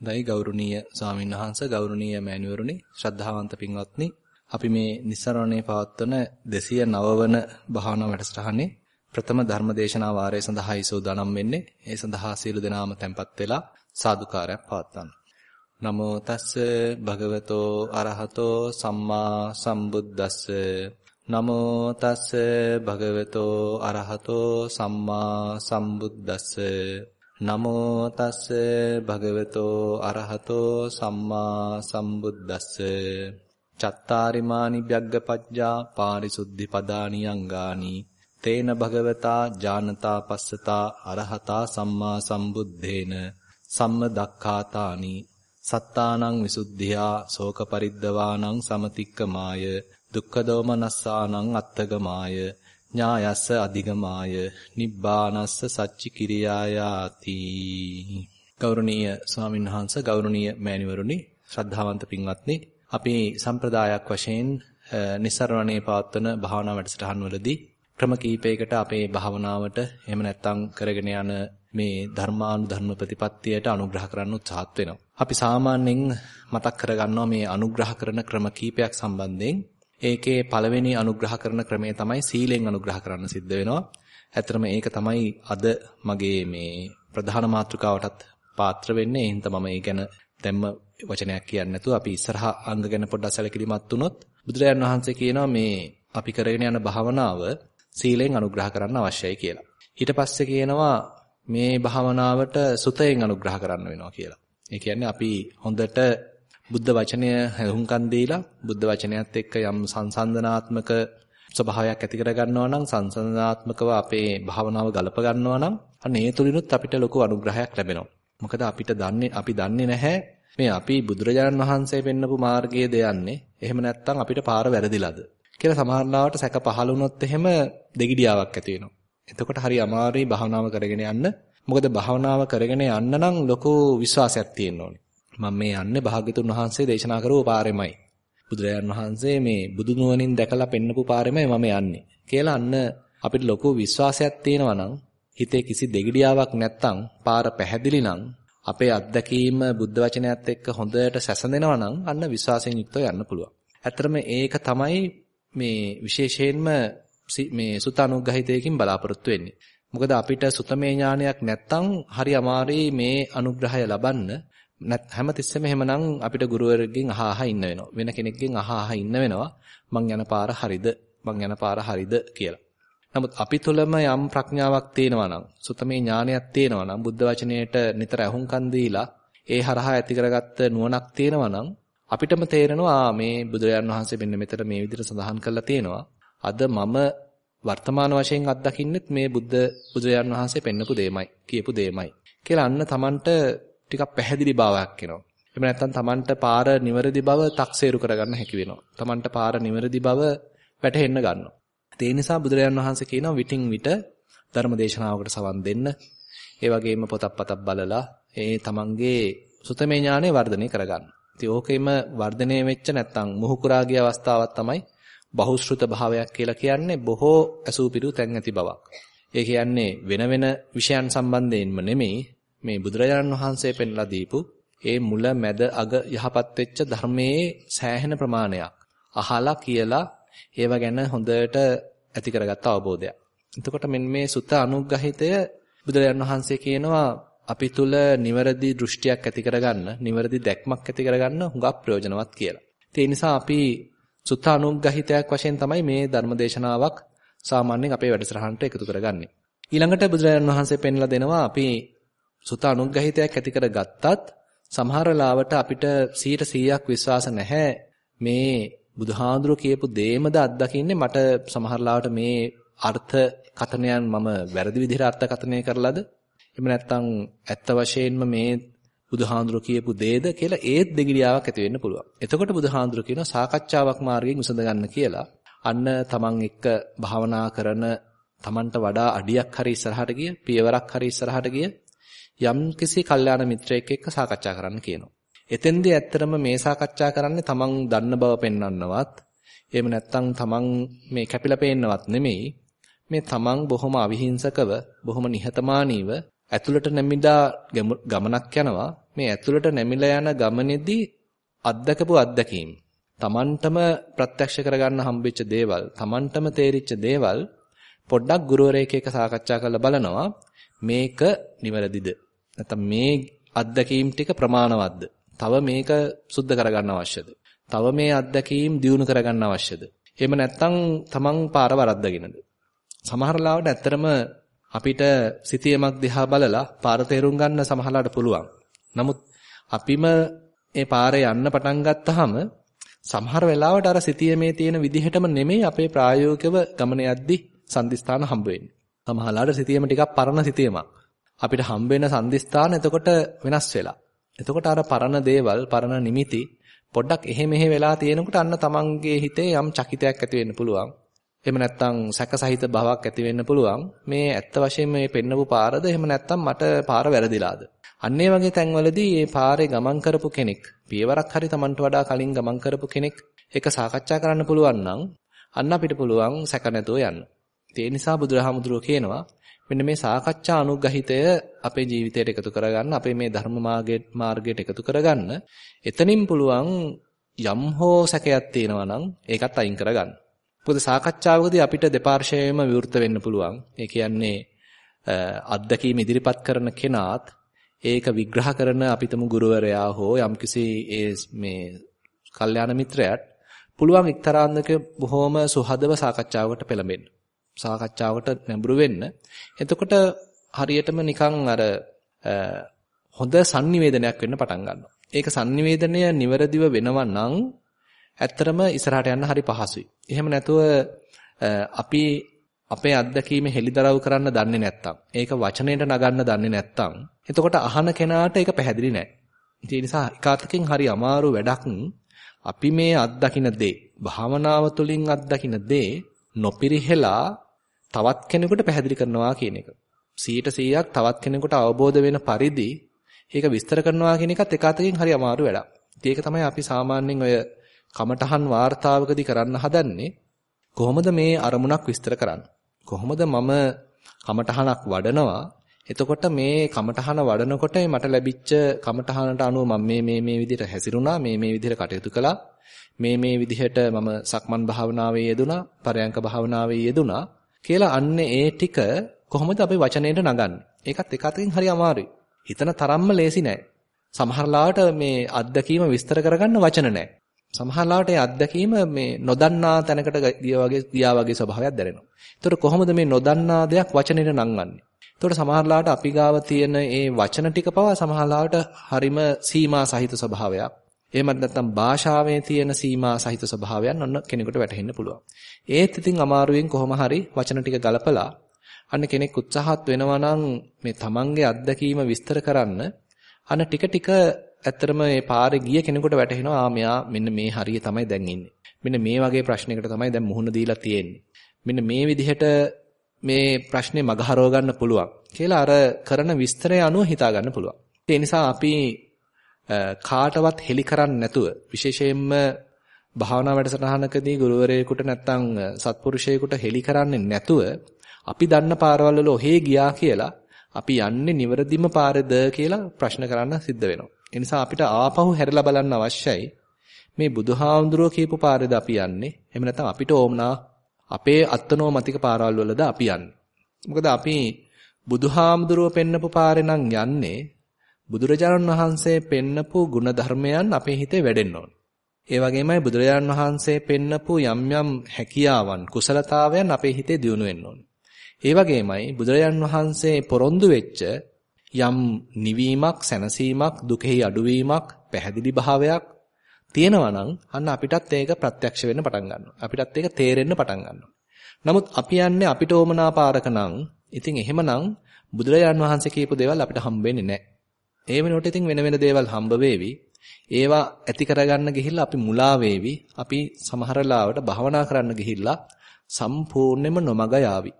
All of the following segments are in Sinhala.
දෛ ගෞරවනීය ස්වාමීන් වහන්සේ ගෞරවනීය මෑණිවරුනි ශ්‍රද්ධාවන්ත පින්වත්නි. අපි මේ නිස්සරණේ පවත්වන 209 වන භාවනා වැඩසටහනේ ප්‍රථම ධර්මදේශනා වාරය සඳහායි සූදානම් වෙන්නේ. ඒ සඳහා සියලු දෙනාම tempත් වෙලා සාදුකාරයක් පවත්වන්න. නමෝ තස්ස භගවතෝ අරහතෝ සම්මා සම්බුද්දස්ස. නමෝ තස්ස භගවතෝ අරහතෝ සම්මා සම්බුද්දස්ස. නමෝ තස්ස භගවතෝ අරහතෝ සම්මා සම්බුද්දස්ස. චත්තාරිමානි බ්‍යග්ගපජ්ජා පාරිසුද්ධි පදානි අංගානි. තේන භගවතා ඥානතා පස්සතා අරහතා සම්මා සම්බුद्धේන සම්මදක්ඛාතානි සත්තානං විසුද්ධියා ශෝක පරිද්දවානං සමතික්කමාය. දුක්ඛ දෝමනස්සානං අත්තගමාය. ඥායස්ස අධිගමාය නිබ්බානස්ස සච්චි කිරියායාති ගෞරවනීය ස්වාමීන් වහන්සේ ගෞරවනීය මෑණිවරුනි ශ්‍රද්ධාවන්ත පින්වත්නි අපි සම්ප්‍රදායක් වශයෙන් નિසරණේ පවත්වන භාවනා වැඩසටහන් වලදී ක්‍රම කීපයකට අපේ භාවනාවට එහෙම නැත්නම් කරගෙන යන මේ ධර්මානුධර්ම ප්‍රතිපත්තියට අනුග්‍රහ කරන්න උත්සාහත් වෙනවා. අපි සාමාන්‍යයෙන් මතක් කරගන්නවා මේ අනුග්‍රහ කරන ක්‍රම කීපයක් සම්බන්ධයෙන් ඒකේ පළවෙනි අනුග්‍රහ කරන ක්‍රමය තමයි සීලෙන් අනුග්‍රහ කරන්න සිද්ධ වෙනවා. ඇත්තටම ඒක තමයි අද මගේ මේ ප්‍රධාන මාතෘකාවටත් පාත්‍ර වෙන්නේ. ඒ හින්දා මම ඒ ගැන දැම්ම වචනයක් කියන්නේ නැතුව අපි ඉස්සරහා අංග ගැන පොඩ්ඩක් සැලකිලිමත් වුණොත් බුදුරජාණන් වහන්සේ කියනවා මේ අපි කරගෙන යන භාවනාව සීලෙන් අනුග්‍රහ කරන්න අවශ්‍යයි කියලා. ඊට පස්සේ කියනවා මේ භාවනාවට සුතයෙන් අනුග්‍රහ කරන්න වෙනවා කියලා. ඒ කියන්නේ අපි හොඳට බුද්ධ වචනය හුම්කන් දීලා බුද්ධ වචනයත් එක්ක යම් සංසන්දනාත්මක ස්වභාවයක් ඇති කර ගන්නවා නම් සංසන්දනාත්මකව අපේ භාවනාව ගලප ගන්නවා නම් අන්න ඒ තුලිනුත් අපිට ලොකු අනුග්‍රහයක් ලැබෙනවා. මොකද අපිට දන්නේ අපි දන්නේ නැහැ මේ අපි බුදුරජාණන් වහන්සේ පෙන්නපු මාර්ගයේ දෙයන්නේ. එහෙම නැත්නම් අපිට පාර වැරදිලාද කියලා සමහරවිට සැක පහළ වුණොත් එහෙම දෙගිඩියාවක් ඇති වෙනවා. එතකොට හරි අමාරුයි භාවනාව කරගෙන යන්න. මොකද භාවනාව කරගෙන යන්න නම් ලොකු විශ්වාසයක් තියෙන්න ඕනේ. මම මේ යන්නේ භාග්‍යතුන් වහන්සේ දේශනා කරපු පාරෙමයි. බුදුරජාන් වහන්සේ මේ බුදු නුවණින් දැකලා පෙන්නපු පාරෙමයි මම යන්නේ. කියලා අන්න අපිට ලොකු විශ්වාසයක් තියෙනවා නම් හිතේ කිසි දෙගිඩියාවක් නැත්තම් පාර පැහැදිලි නම් අපේ අත්දැකීම බුද්ධ වචනයත් එක්ක හොඳට සැසඳෙනවා නම් අන්න විශ්වාසයෙන් යුක්තව යන්න පුළුවන්. ඇත්තටම ඒක තමයි මේ විශේෂයෙන්ම මේ සුතානුග්‍රහිතයකින් බලාපොරොත්තු වෙන්නේ. මොකද අපිට සුතමේ ඥානයක් නැත්තම් හරි අමාරුයි මේ අනුග්‍රහය ලබන්න. හැමතිස්සෙම එහෙමනම් අපිට ගුරුවරගෙන් අහ අහ ඉන්න වෙනවා. වෙන කෙනෙක්ගෙන් අහ අහ ඉන්න වෙනවා. මං යන පාර හරිද? මං යන පාර හරිද කියලා. නමුත් අපි තුළම යම් ප්‍රඥාවක් තියෙනවා නම්, සුතමේ ඥානයක් තියෙනවා නම්, බුද්ධ වචනයට නිතර අහුම්කන් දීලා ඒ හරහා ඇති කරගත්ත නුවණක් තියෙනවා නම් අපිටම තේරෙනවා මේ බුදුරජාන් වහන්සේ මෙන්න මෙතන මේ විදිහට සඳහන් කරලා තියෙනවා. අද මම වර්තමාන වශයෙන් අත්දකින්නෙත් මේ බුද්ධ බුදුරජාන් වහන්සේ පෙන්නපු දෙයමයි, කියපු දෙයමයි. කියලා අන්න Tamanට ටිකක් පැහැදිලි බවක් එනවා. එහෙම නැත්නම් Tamanට පාර නිවැරදි බව තක්සේරු කරගන්න හැකි වෙනවා. Tamanට පාර නිවැරදි බව වැටහෙන්න ගන්නවා. ඒ නිසා බුදුරජාන් වහන්සේ කියනවා විටින් විට ධර්ම දේශනාවකට සවන් දෙන්න. ඒ වගේම පොතක් පතක් බලලා ඒ Tamanගේ සුතමේ ඥානෙ වර්ධනය කරගන්න. ඉතින් ඕකෙම වර්ධනය වෙච්ච නැත්නම් මුහුකුරා ගිය අවස්ථාවක් තමයි බහුශෘත භාවයක් කියලා කියන්නේ බොහෝ අසූපිරු තැන් ඇති බවක්. ඒ කියන්නේ වෙන වෙන විෂයන් සම්බන්ධයෙන්ම නෙමෙයි මේ බුදුරජාණන් වහන්සේ පෙන්ලා දීපු ඒ මුල මැද අග යහපත් වෙච්ච ධර්මයේ සෑහෙන ප්‍රමාණයක් අහලා කියලා ඒව ගැන හොඳට ඇති කරගත්ත අවබෝධයක්. එතකොට මෙන්න මේ සුත අනුග්‍රහිතය බුදුරජාණන් වහන්සේ කියනවා අපි තුල නිවැරදි දෘෂ්ටියක් ඇති කරගන්න, නිවැරදි දැක්මක් ඇති කරගන්න හුඟක් ප්‍රයෝජනවත් කියලා. ඒ නිසා අපි සුත අනුග්‍රහිතයක් වශයෙන් තමයි මේ ධර්මදේශනාවක් සාමාන්‍යයෙන් අපේ වැඩසටහනට එකතු කරගන්නේ. ඊළඟට බුදුරජාණන් වහන්සේ පෙන්ලා දෙනවා අපි සුත අනුග්‍රහිතයක් ඇති කරගත්තත් සමහර ලාවට අපිට 100%ක් විශ්වාස නැහැ මේ බුදුහාඳුර කියපු දේමද අත්දකින්නේ මට සමහර ලාවට මේ අර්ථ කතනයන් මම වැරදි විදිහට අර්ථ කතනය කරලාද එහෙම නැත්නම් ඇත්ත වශයෙන්ම මේ බුදුහාඳුර කියපු දේද කියලා ඒත් දෙගිඩියාවක් ඇති වෙන්න පුළුවන්. එතකොට බුදුහාඳුර කියන සාකච්ඡාවක් මාර්ගයෙන් විසඳ ගන්න කියලා අන්න තමන් එක්ක භාවනා කරන තමන්ට වඩා අඩියක් හරි ඉස්සරහට ගිය පියවරක් හරි ඉස්සරහට ගිය යම් කිසි කල්යාණ මිත්‍රයෙක් එක්ක සාකච්ඡා කරන්න කියනවා. එතෙන්දී ඇත්තටම මේ සාකච්ඡා කරන්නේ තමන් දන්න බව පෙන්වන්නවත් එහෙම නැත්නම් තමන් මේ කැපිලා පේන්නවත් නෙමෙයි මේ තමන් බොහොම අවිහිංසකව බොහොම නිහතමානීව ඇතුළට නැමිලා ගමනක් යනවා. මේ ඇතුළට නැමිලා යන ගමනේදී අත්දකපු අත්දැකීම් තමන්ටම ප්‍රත්‍යක්ෂ කරගන්න හම්බෙච්ච දේවල්, තමන්ටම තේරිච්ච දේවල් පොඩ්ඩක් ගුරුවරයෙක් එක්ක සාකච්ඡා කරලා බලනවා මේක නිවැරදිද? නැත්නම් මේ අත්දැකීම් ටික ප්‍රමාණවත්ද? තව මේක සුද්ධ කරගන්න අවශ්‍යද? තව මේ අත්දැකීම් දියුණු කරගන්න අවශ්‍යද? එහෙම නැත්නම් තමන් පාර වරද්දගෙනද? සමහර ලාවට ඇත්තරම අපිට සිතියමක් දිහා බලලා පාර තේරුම් ගන්න සමහරලාට පුළුවන්. නමුත් අපිම මේ පාරේ යන්න පටන් ගත්තාම සමහර වෙලාවට අර සිතියමේ තියෙන විදිහටම නෙමෙයි අපේ ප්‍රායෝගිකව ගමන යද්දි සම්දිස්ථාන හම්බ වෙන්නේ. සමහරලාට සිතියම ටිකක් පරණ සිතියමක්. අපිට හම්බ වෙන සම්දිස්ථාන එතකොට වෙනස් වෙලා. එතකොට අර පරණ දේවල්, පරණ නිමිති පොඩ්ඩක් එහෙ මෙහෙ වෙලා තියෙනකොට අන්න තමන්ගේ හිතේ යම් චකිතයක් ඇති වෙන්න පුළුවන්. එහෙම නැත්නම් සැකසහිත භාවයක් ඇති වෙන්න පුළුවන්. මේ ඇත්ත වශයෙන්ම මේ පෙන්නපු පාරද එහෙම නැත්නම් මට පාර වැරදිලාද? අන්න ඒ වගේ තැන්වලදී මේ පාරේ ගමන් කරපු කෙනෙක්, පියවරක් හරි Tamanට වඩා කලින් ගමන් කරපු කෙනෙක් එක සාකච්ඡා කරන්න පුළුවන් නම් අන්න අපිට පුළුවන් සැක නැතුව යන්න. ඒ නිසා බුදුරහමුදුරුවෝ කියනවා මෙන්න මේ සාකච්ඡා අනුග්‍රහිතය අපේ ජීවිතයට එකතු කරගන්න, අපේ මේ ධර්ම මාර්ගයට එකතු කරගන්න. එතනින් පුළුවන් යම් හෝ සැකයක් තියෙනවා නම් ඒකත් අයින් කරගන්න. මොකද සාකච්ඡාවකදී අපිට දෙපාර්ශ්වයෙන්ම විවෘත වෙන්න පුළුවන්. ඒ කියන්නේ අත්දැකීම් ඉදිරිපත් කරන කෙනාත් ඒක විග්‍රහ කරන අපිටම ගුරුවරයා හෝ යම්කිසි ඒ මේ කල්යාණ මිත්‍රයාට පුළුවන් එක්තරාන්දක බොහොම සුහදව සාකච්ඡාවකට පෙළඹෙන්න. සාකච්ඡාවකට නැඹුරු වෙන්න. එතකොට හරියටම නිකන් අර හොඳ sannivedanayak වෙන්න පටන් ගන්නවා. ඒක sannivedanaya නිවැරදිව වෙනවා නම් ඇත්තරම ඉස්සරහට යන්න හරි පහසුයි. එහෙම නැතුව අපි අපේ අත්දැකීම හෙලිදරව් කරන්න දන්නේ නැත්තම් ඒක වචනයට නගන්න දන්නේ නැත්තම් එතකොට අහන කෙනාට ඒක පැහැදිලි නෑ. ඒ නිසා එකාතකින් හරි අමාරු වැඩක් අපි මේ අත්දකින්න දේ භාවනාව තුළින් අත්දකින්න දේ නොපිරිහෙලා තවත් කෙනෙකුට පැහැදිලි කරනවා කියන එක. 100%ක් තවත් කෙනෙකුට අවබෝධ වෙන පරිදි ඒක විස්තර කරනවා කියන එකත් එක අතකින් හරි අමාරු වැඩක්. ඒක තමයි අපි සාමාන්‍යයෙන් ඔය කමටහන් වார்த்தාවකදී කරන්න හදන්නේ කොහොමද මේ අරමුණක් විස්තර කරන්නේ? කොහොමද මම කමටහනක් වඩනවා එතකොට මේ කමටහන වඩනකොට මට ලැබිච්ච කමටහනට අනුව මම මේ මේ මේ විදිහට හැසිරුණා මේ මේ විදිහට කටයුතු කළා මේ මේ විදිහට මම සක්මන් භාවනාවේ යෙදුණා පරයන්ක භාවනාවේ යෙදුණා කියලා අන්න ඒ ටික කොහොමද අපි වචනයට නගන්නේ ඒකත් එක අතකින් හරි අමාරුයි හිතන තරම්ම ලේසි නෑ සමහර මේ අත්දැකීම විස්තර කරගන්න වචන නෑ සමහරවිට ඒ අත්දැකීම මේ නොදන්නා තැනකට ගියා වගේ ගියා වගේ ස්වභාවයක් දැනෙනවා. ඒතකොට කොහොමද මේ නොදන්නා දෙයක් වචනෙට නංවන්නේ? ඒතකොට සමහරවිට අපි ගාව තියෙන ඒ වචන ටික පවා සමහරවිට හරිම සීමා සහිත ස්වභාවයක්. එහෙමත් නැත්නම් භාෂාවේ තියෙන සීමා සහිත ස්වභාවයන් ඔන්න කෙනෙකුට වැටහෙන්න පුළුවන්. ඒත් ඉතින් අමාරුවෙන් කොහොම හරි වචන ටික ගලපලා අන්න කෙනෙක් උත්සාහත් වෙනවා නම් මේ තමන්ගේ අත්දැකීම විස්තර කරන්න අන්න ටික ටික ඇත්තටම මේ පාරේ ගිය කෙනෙකුට වැටහෙනවා ආ මෙයා මෙන්න මේ හරිය තමයි දැන් ඉන්නේ. මෙන්න මේ වගේ ප්‍රශ්නයකට තමයි දැන් මුහුණ දීලා තියෙන්නේ. මෙන්න මේ විදිහට මේ ප්‍රශ්නේ මගහරව ගන්න පුළුවන් කියලා අර කරන විස්තරය අනුව හිතා ගන්න පුළුවන්. ඒ නිසා අපි කාටවත් හෙලි කරන්නේ නැතුව විශේෂයෙන්ම භාවනා වැඩසටහනකදී ගුරුවරයෙකුට නැත්තම් සත්පුරුෂයෙකුට හෙලි කරන්නේ නැතුව අපි දන්න පාරවල් වල ඔහේ ගියා කියලා අපි යන්නේ නිවැරදිම පාරේද කියලා ප්‍රශ්න කරන්න සිද්ධ වෙනවා. ඒ නිසා අපිට ආපහු හැරිලා බලන්න අවශ්‍යයි. මේ බුදුහාමුදුරුවෝ කියපු පාරේද අපි යන්නේ? එහෙම නැත්නම් අපිට ඕමනා අපේ අත්නෝමතික පාරවල් වලද අපි යන්නේ? මොකද අපි බුදුහාමුදුරුවෝ පෙන්නපු පාරේ නම් යන්නේ බුදුරජාණන් වහන්සේ පෙන්නපු ಗುಣධර්මයන් අපේ හිතේ වැඩෙන්න ඕන. ඒ වගේමයි බුදුරජාණන් වහන්සේ පෙන්නපු යම් යම් හැකියාවන් කුසලතාවයන් අපේ හිතේ දියුණු වෙන්න ඕන. ඒ වගේමයි බුදුරජාණන් වහන්සේ පොරොන්දු වෙච්ච යම් නිවීමක්, සැනසීමක්, දුකෙහි අඩුවීමක්, පැහැදිලි භාවයක් තියෙනවා නම් අන්න අපිටත් ඒක ප්‍රත්‍යක්ෂ වෙන්න පටන් ගන්නවා. අපිටත් ඒක තේරෙන්න පටන් ගන්නවා. නමුත් අපි යන්නේ අපිට ඕමනා පාරක නම් ඉතින් එහෙමනම් බුදුරජාන් වහන්සේ කියපු දේවල් අපිට හම්බ වෙන්නේ නැහැ. ඒ වෙනකොට ඉතින් වෙන වෙන දේවල් හම්බ වෙවි. ඒවා ඇති කරගන්න ගිහිල්ලා අපි මුලා වේවි. අපි සමහර ලාවට භවනා කරන්න ගිහිල්ලා සම්පූර්ණයෙන්ම නොමග යාවි.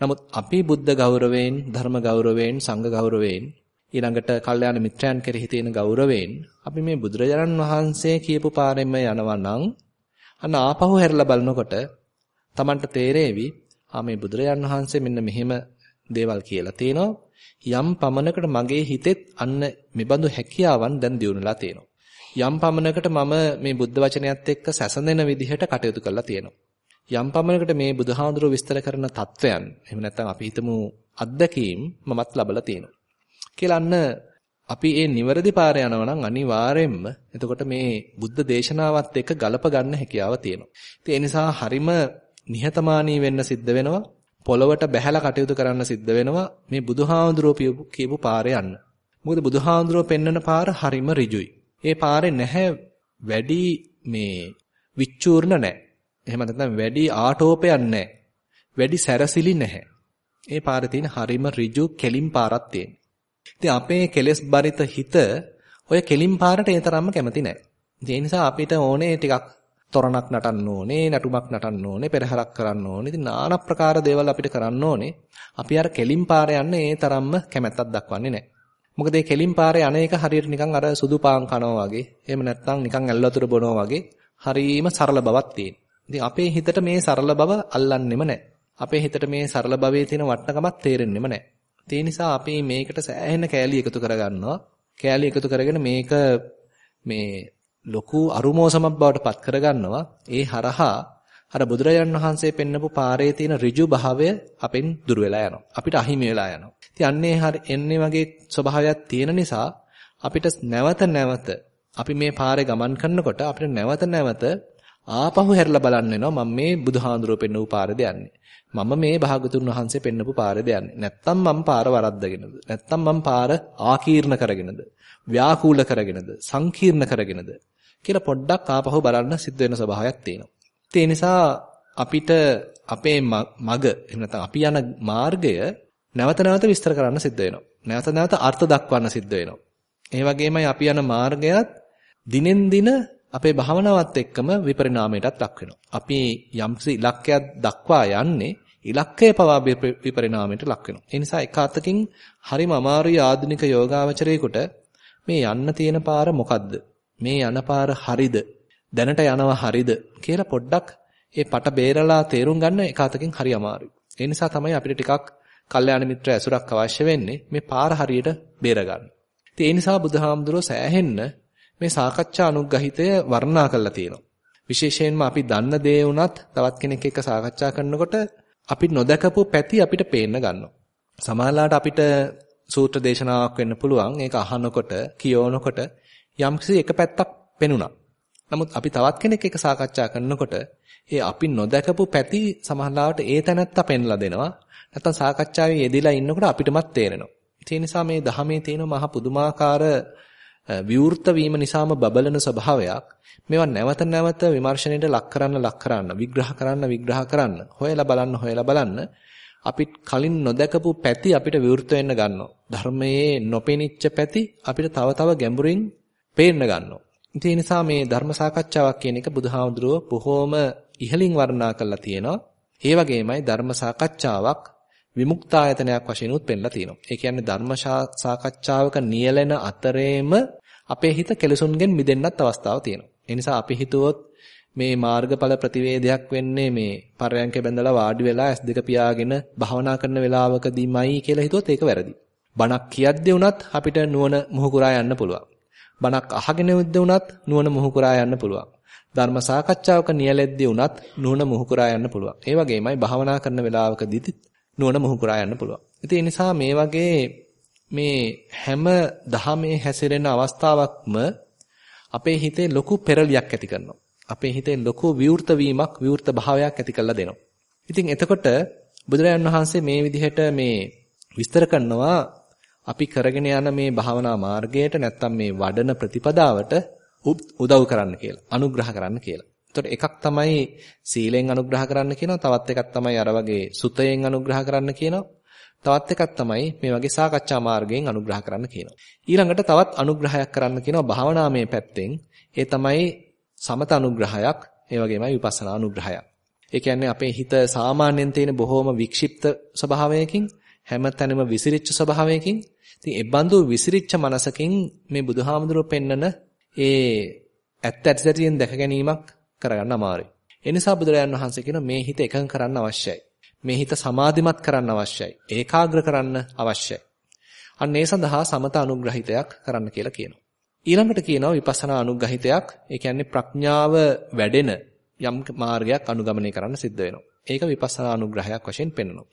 නමුත් අපි බුද්ධ ගෞරවයෙන්, ධර්ම ගෞරවයෙන්, සංඝ ගෞරවයෙන් ඊළඟට කල්යාණ මිත්‍රයන් කෙරෙහි තියෙන ගෞරවයෙන් අපි මේ බුදුරජාණන් වහන්සේ කියපු පාරෙම යනවා නම් අන්න ආපහු හැරලා බලනකොට Tamanට තේරෙවි ආ මේ බුදුරජාණන් වහන්සේ මෙන්න මෙහෙම දේවල් කියලා තියෙනවා. යම් පමණකට මගේ හිතෙත් අන්න මෙබඳු හැකියාවන් දැන් දියුණුලා තියෙනවා. යම් පමණකට මම මේ බුද්ධ වචනයත් එක්ක සැසඳෙන විදිහට කටයුතු කරලා තියෙනවා. යම් පමණකට මේ බුදුහාඳුර විස්තර කරන தත්වයන් එහෙම නැත්නම් අපි හිතමු අත්දැකීම් මමත් ලබලා තියෙනවා. කියලා අන්න අපි මේ නිවැරදි පාර යනවා නම් අනිවාර්යෙන්ම එතකොට මේ බුද්ධ දේශනාවත් එක්ක ගලප ගන්න හැකියාව තියෙනවා. ඉතින් ඒ නිසා හරිම නිහතමානී වෙන්න සිද්ධ වෙනවා. පොළවට බැහැලා කටයුතු කරන්න සිද්ධ වෙනවා මේ බුදුහාඳුරෝ කියපු පාරේ යන්න. මොකද බුදුහාඳුරෝ පෙන්වන පාර හරිම ඍජුයි. ඒ පාරේ නැහැ වැඩි මේ විචූර්ණ නැහැ. එහෙම නැත්නම් වැඩි ආටෝපයක් නැහැ. වැඩි සැරසිලි නැහැ. ඒ පාරේ තියෙන හරිම ඍජු කෙලින් පාරක් තියෙන. ඉතින් අපේ කෙලෙස් බරිත හිත ඔය කෙලින් පාරට ඒ තරම්ම කැමති නැහැ. ඒ නිසා අපිට ඕනේ ටිකක් තොරණක් නටන්න ඕනේ, නටුමක් නටන්න ඕනේ, පෙරහැරක් කරන්න ඕනේ. ඉතින් নানা ප්‍රකාර දේවල් අපිට කරන්න ඕනේ. අපි අර කෙලින් පාරේ යන්න ඒ තරම්ම කැමැත්තක් දක්වන්නේ නැහැ. මොකද මේ කෙලින් පාරේ අනේක හරියට නිකන් අර සුදු පාන් කනවා වගේ, එහෙම නැත්නම් නිකන් ඇල් වතුර බොනවා වගේ හරීම සරල බවක් තියෙන. ඉතින් අපේ හිතට මේ සරල බව අල්ලන්නෙම නැහැ. අපේ හිතට මේ සරල භවයේ තියෙන වටිනකමක් තේරෙන්නෙම නැහැ. ඒ නිසා අපි මේකට සෑහෙන කෑලි එකතු කරගන්නවා. කෑලි එකතු කරගෙන මේක මේ ලොකු අරුමෝසමක් බවට පත් කරගන්නවා. ඒ හරහා අර බුදුරජාණන් වහන්සේ පෙන්නපු පාරේ තියෙන ඍජු භාවය අපෙන් දුර වෙලා යනවා. අපිට අහිමි වෙලා යනවා. ඉතින් අන්නේ හරි එන්නේ වගේ ස්වභාවයක් තියෙන නිසා අපිට නැවත නැවත අපි මේ පාරේ ගමන් කරනකොට අපිට නැවත නැවත ආපහු හැරිලා බලන්න වෙනවා මම මේ බුදුහාඳුරෝ පෙන්නපු පාරේද යන්නේ. මම මේ භාගතුන් වහන්සේ පෙන්නපු පාරේද යන්නේ. නැත්තම් මම පාර වරද්දගෙනද? නැත්තම් මම පාර ආකීර්ණ කරගෙනද? ව්‍යාකූල කරගෙනද? සංකීර්ණ කරගෙනද? කියලා පොඩ්ඩක් ආපහු බලන්න සිද්ධ වෙන ස්වභාවයක් තියෙනවා. ඒ නිසා අපිට අපේ මග එහෙම නැත්නම් අපි යන මාර්ගය නැවත නැවත විස්තර කරන්න සිද්ධ වෙනවා. නැවත නැවත අර්ථ දක්වන්න සිද්ධ වෙනවා. ඒ වගේමයි අපි යන මාර්ගයත් දිනෙන් දින අපේ භාවනාවත් එක්කම විපරිණාමයටත් ලක් වෙනවා. අපි යම්කිසි ඉලක්කයක් දක්වා යන්නේ ඉලක්කය පවා විපරිණාමයට ලක් වෙනවා. ඒ නිසා එක අතකින් හරිම අමාරුයි ආධුනික යෝගාවචරයේකට මේ යන්න තියෙන පාර මොකද්ද? මේ යන පාර හරිද? දැනට යනවා හරිද කියලා පොඩ්ඩක් ඒ පට බේරලා තේරුම් ගන්න එක අතකින් හරි අමාරුයි. ඒ නිසා තමයි අපිට ටිකක් කල්යාණ මිත්‍ර ඇසුරක් අවශ්‍ය වෙන්නේ මේ පාර හරියට බේර ගන්න. ඉතින් ඒ නිසා බුදුහාමුදුරුවෝ සෑහෙන්න මේ සාකච්ඡා අනුග්‍රහිතය වර්ණනා කරලා තියෙනවා. විශේෂයෙන්ම අපි දන්න දේ වුණත් තවත් කෙනෙක් එක්ක සාකච්ඡා කරනකොට අපි නොදකපු පැති අපිට පේන්න ගන්නවා. සමහරවිට අපිට සූත්‍ර දේශනාවක් වෙන්න පුළුවන්. ඒක අහනකොට, කියවනකොට යම්කිසි එක පැත්තක් පෙනුණා. නමුත් අපි තවත් කෙනෙක් එක්ක සාකච්ඡා කරනකොට ඒ අපි නොදකපු පැති සමහරවිට ඒ තැනත්තා පෙන්ලා දෙනවා. නැත්තම් සාකච්ඡාවේ යෙදিলা ඉන්නකොට අපිටමත් තේරෙනවා. ඒ නිසා මේ ධහමේ තියෙන මහ පුදුමාකාර විවෘත වීම නිසාම බබලන ස්වභාවයක්. මේවා නැවත නැවත විමර්ශනයට ලක් කරන්න ලක් කරන්න විග්‍රහ කරන්න විග්‍රහ කරන්න හොයලා බලන්න හොයලා බලන්න අපි කලින් නොදකපු පැති අපිට විවෘත වෙන්න ගන්නවා. ධර්මයේ නොපෙනිච්ච පැති අපිට තව තව ගැඹුරින් පේන්න ගන්නවා. ඒ නිසා මේ ධර්ම සාකච්ඡාවක් කියන එක බුදුහාමුදුරුව බොහෝම ඉහලින් වර්ණනා කරලා තියෙනවා. ඒ වගේමයි ධර්ම සාකච්ඡාවක් විමුක්තායතනයක් වශයෙන් උත් පෙන්ලා තියෙනවා. ඒ කියන්නේ ධර්ම සාකච්ඡාවක නියැලෙන අතරේම අපේ හිත කෙලසුන්ගෙන් මිදෙන්නත් අවස්ථාවක් තියෙනවා. ඒ නිසා අපි හිතුවොත් මේ මාර්ගඵල ප්‍රතිවේදයක් වෙන්නේ මේ පරයන්ක බැඳලා වාඩි වෙලා S2 පියාගෙන භාවනා කරන වෙලාවකදීමයි කියලා හිතුවොත් ඒක වැරදි. බණක් කියද්දී වුණත් අපිට නුවණ මුහුකුරා යන්න පුළුවන්. බණක් අහගෙන ඉද්දී වුණත් නුවණ මුහුකුරා යන්න පුළුවන්. ධර්ම සාකච්ඡාවක නියැලෙද්දී වුණත් නුවණ මුහුකුරා යන්න පුළුවන්. ඒ වගේමයි භාවනා කරන වෙලාවකදීත් නුවණ මොහු කරා යන්න පුළුවන්. ඉතින් ඒ නිසා මේ වගේ මේ හැම දහමේ හැසිරෙන අවස්ථාවක්ම අපේ හිතේ ලොකු පෙරලියක් ඇති කරනවා. අපේ හිතේ ලොකු විවෘත වීමක් විවෘත භාවයක් ඇති කරලා දෙනවා. ඉතින් එතකොට බුදුරජාණන් වහන්සේ මේ විදිහට මේ විස්තර කරනවා අපි කරගෙන යන මේ භාවනා මාර්ගයට නැත්තම් මේ වඩන ප්‍රතිපදාවට උදව් කරන්න කියලා, අනුග්‍රහ කරන්න කියලා. එතකොට එකක් තමයි සීලෙන් අනුග්‍රහ කරන්න කියනවා. තවත් එකක් තමයි අර වගේ සුතයෙන් අනුග්‍රහ කරන්න කියනවා. තවත් එකක් තමයි මේ වගේ සාකච්ඡා මාර්ගයෙන් අනුග්‍රහ කරන්න කියනවා. ඊළඟට තවත් අනුග්‍රහයක් කරන්න කියනවා භාවනාමය පැත්තෙන්. ඒ තමයි සමත අනුග්‍රහයක්, ඒ වගේමයි විපස්සනා අනුග්‍රහයක්. ඒ කියන්නේ අපේ හිත සාමාන්‍යයෙන් තියෙන බොහොම වික්ෂිප්ත ස්වභාවයකින් හැමතැනම විසිරිච්ච ස්වභාවයකින් ඉතින් ඒ බඳු විසිරිච්ච මනසකින් මේ බුදුහාමුදුරුවෝ පෙන්නන ඒ ඇත්ත ඇත්තටියෙන් දැක ගැනීමක් කරගන්න අමාරුයි. ඒ නිසා බුදුරජාණන් වහන්සේ කියන මේ හිත එකඟ කරන්න අවශ්‍යයි. මේ හිත සමාධිමත් කරන්න අවශ්‍යයි. ඒකාග්‍ර කරන්න අවශ්‍යයි. අන්න ඒ සඳහා සමත අනුග්‍රහිතයක් කරන්න කියලා කියනවා. ඊළඟට කියනවා විපස්සනා අනුග්‍රහිතයක්. ඒ කියන්නේ ප්‍රඥාව වැඩෙන යම් මාර්ගයක් අනුගමනය කරන්න සිද්ධ වෙනවා. ඒක විපස්සනා අනුග්‍රහයක් වශයෙන් පෙන්වනවා.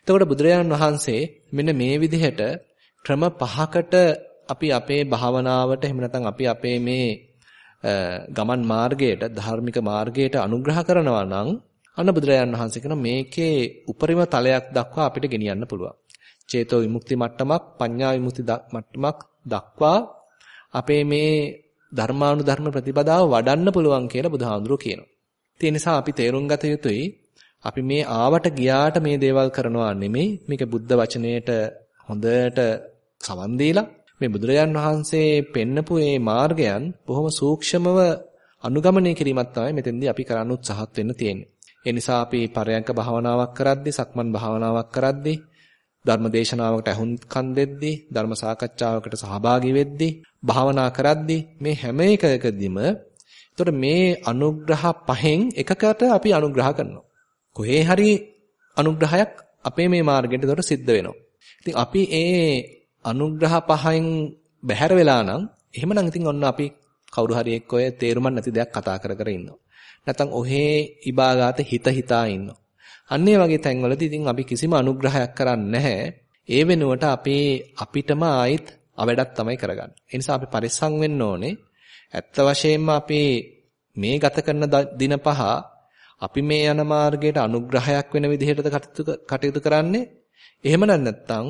එතකොට බුදුරජාණන් වහන්සේ මෙන්න මේ විදිහට ක්‍රම පහකට අපි අපේ භාවනාවට එහෙම නැත්නම් අපි අපේ මේ ගමන් මාර්ගයට ධාර්මික මාර්ගයට අනුග්‍රහ කරනවා නම් අන්න බුදුරජාණන් වහන්සේ කියන මේකේ උපරිම තලයක් දක්වා අපිට ගෙනියන්න පුළුවන්. චේතෝ විමුක්ති මට්ටමක්, පඤ්ඤා විමුක්ති මට්ටමක් දක්වා අපේ මේ ධර්මානුධර්ම ප්‍රතිපදාව වඩන්න පුළුවන් කියලා බුදුහාඳුරෝ කියනවා. ඒ නිසා අපි තේරුම් ගත යුතුයි අපි මේ ආවට ගියාට මේ දේවල් කරනවා නෙමෙයි මේක බුද්ධ වචනයට හොඳට සවන් දීලා මේ බුදුරජාන් වහන්සේ පෙන්නපු මේ මාර්ගයන් බොහොම සූක්ෂමව අනුගමනය කිරීමක් තමයි මෙතෙන්දී අපි කරන්න උත්සාහත් වෙන්න තියෙන්නේ. ඒ නිසා අපි පරයන්ක භාවනාවක් කරද්දී, සක්මන් භාවනාවක් කරද්දී, ධර්ම දේශනාවකට අහුම්කම් දෙද්දී, ධර්ම සාකච්ඡාවකට සහභාගී වෙද්දී, භාවනා කරද්දී මේ හැම එකකදීම එතකොට මේ අනුග්‍රහ පහෙන් එකකට අපි අනුග්‍රහ කරනවා. කොහේ හරි අනුග්‍රහයක් අපේ මේ මාර්ගයට එතකොට සිද්ධ වෙනවා. ඉතින් අපි ඒ අනුග්‍රහ පහෙන් බැහැර වෙලා නම් එහෙමනම් ඉතින් ඔන්න අපි කවුරු හරි එක්ක ඔය තේරුමක් නැති දෙයක් කතා කර කර ඉන්නවා. නැත්නම් ඔහේ ඉබාගාත හිත හිතා ඉන්නවා. අන්න ඒ වගේ තැන්වලදී ඉතින් අපි කිසිම අනුග්‍රහයක් කරන්නේ නැහැ. ඒ වෙනුවට අපේ අපිටම ආයිත් අවඩක් තමයි කරගන්නේ. ඒ නිසා අපි පරිස්සම් වෙන්න ඕනේ. ඇත්ත වශයෙන්ම අපි මේ ගත කරන දින පහ අපි මේ යන මාර්ගයට අනුග්‍රහයක් වෙන විදිහටද කටයුතු කරන්නේ? එහෙම නැත්නම්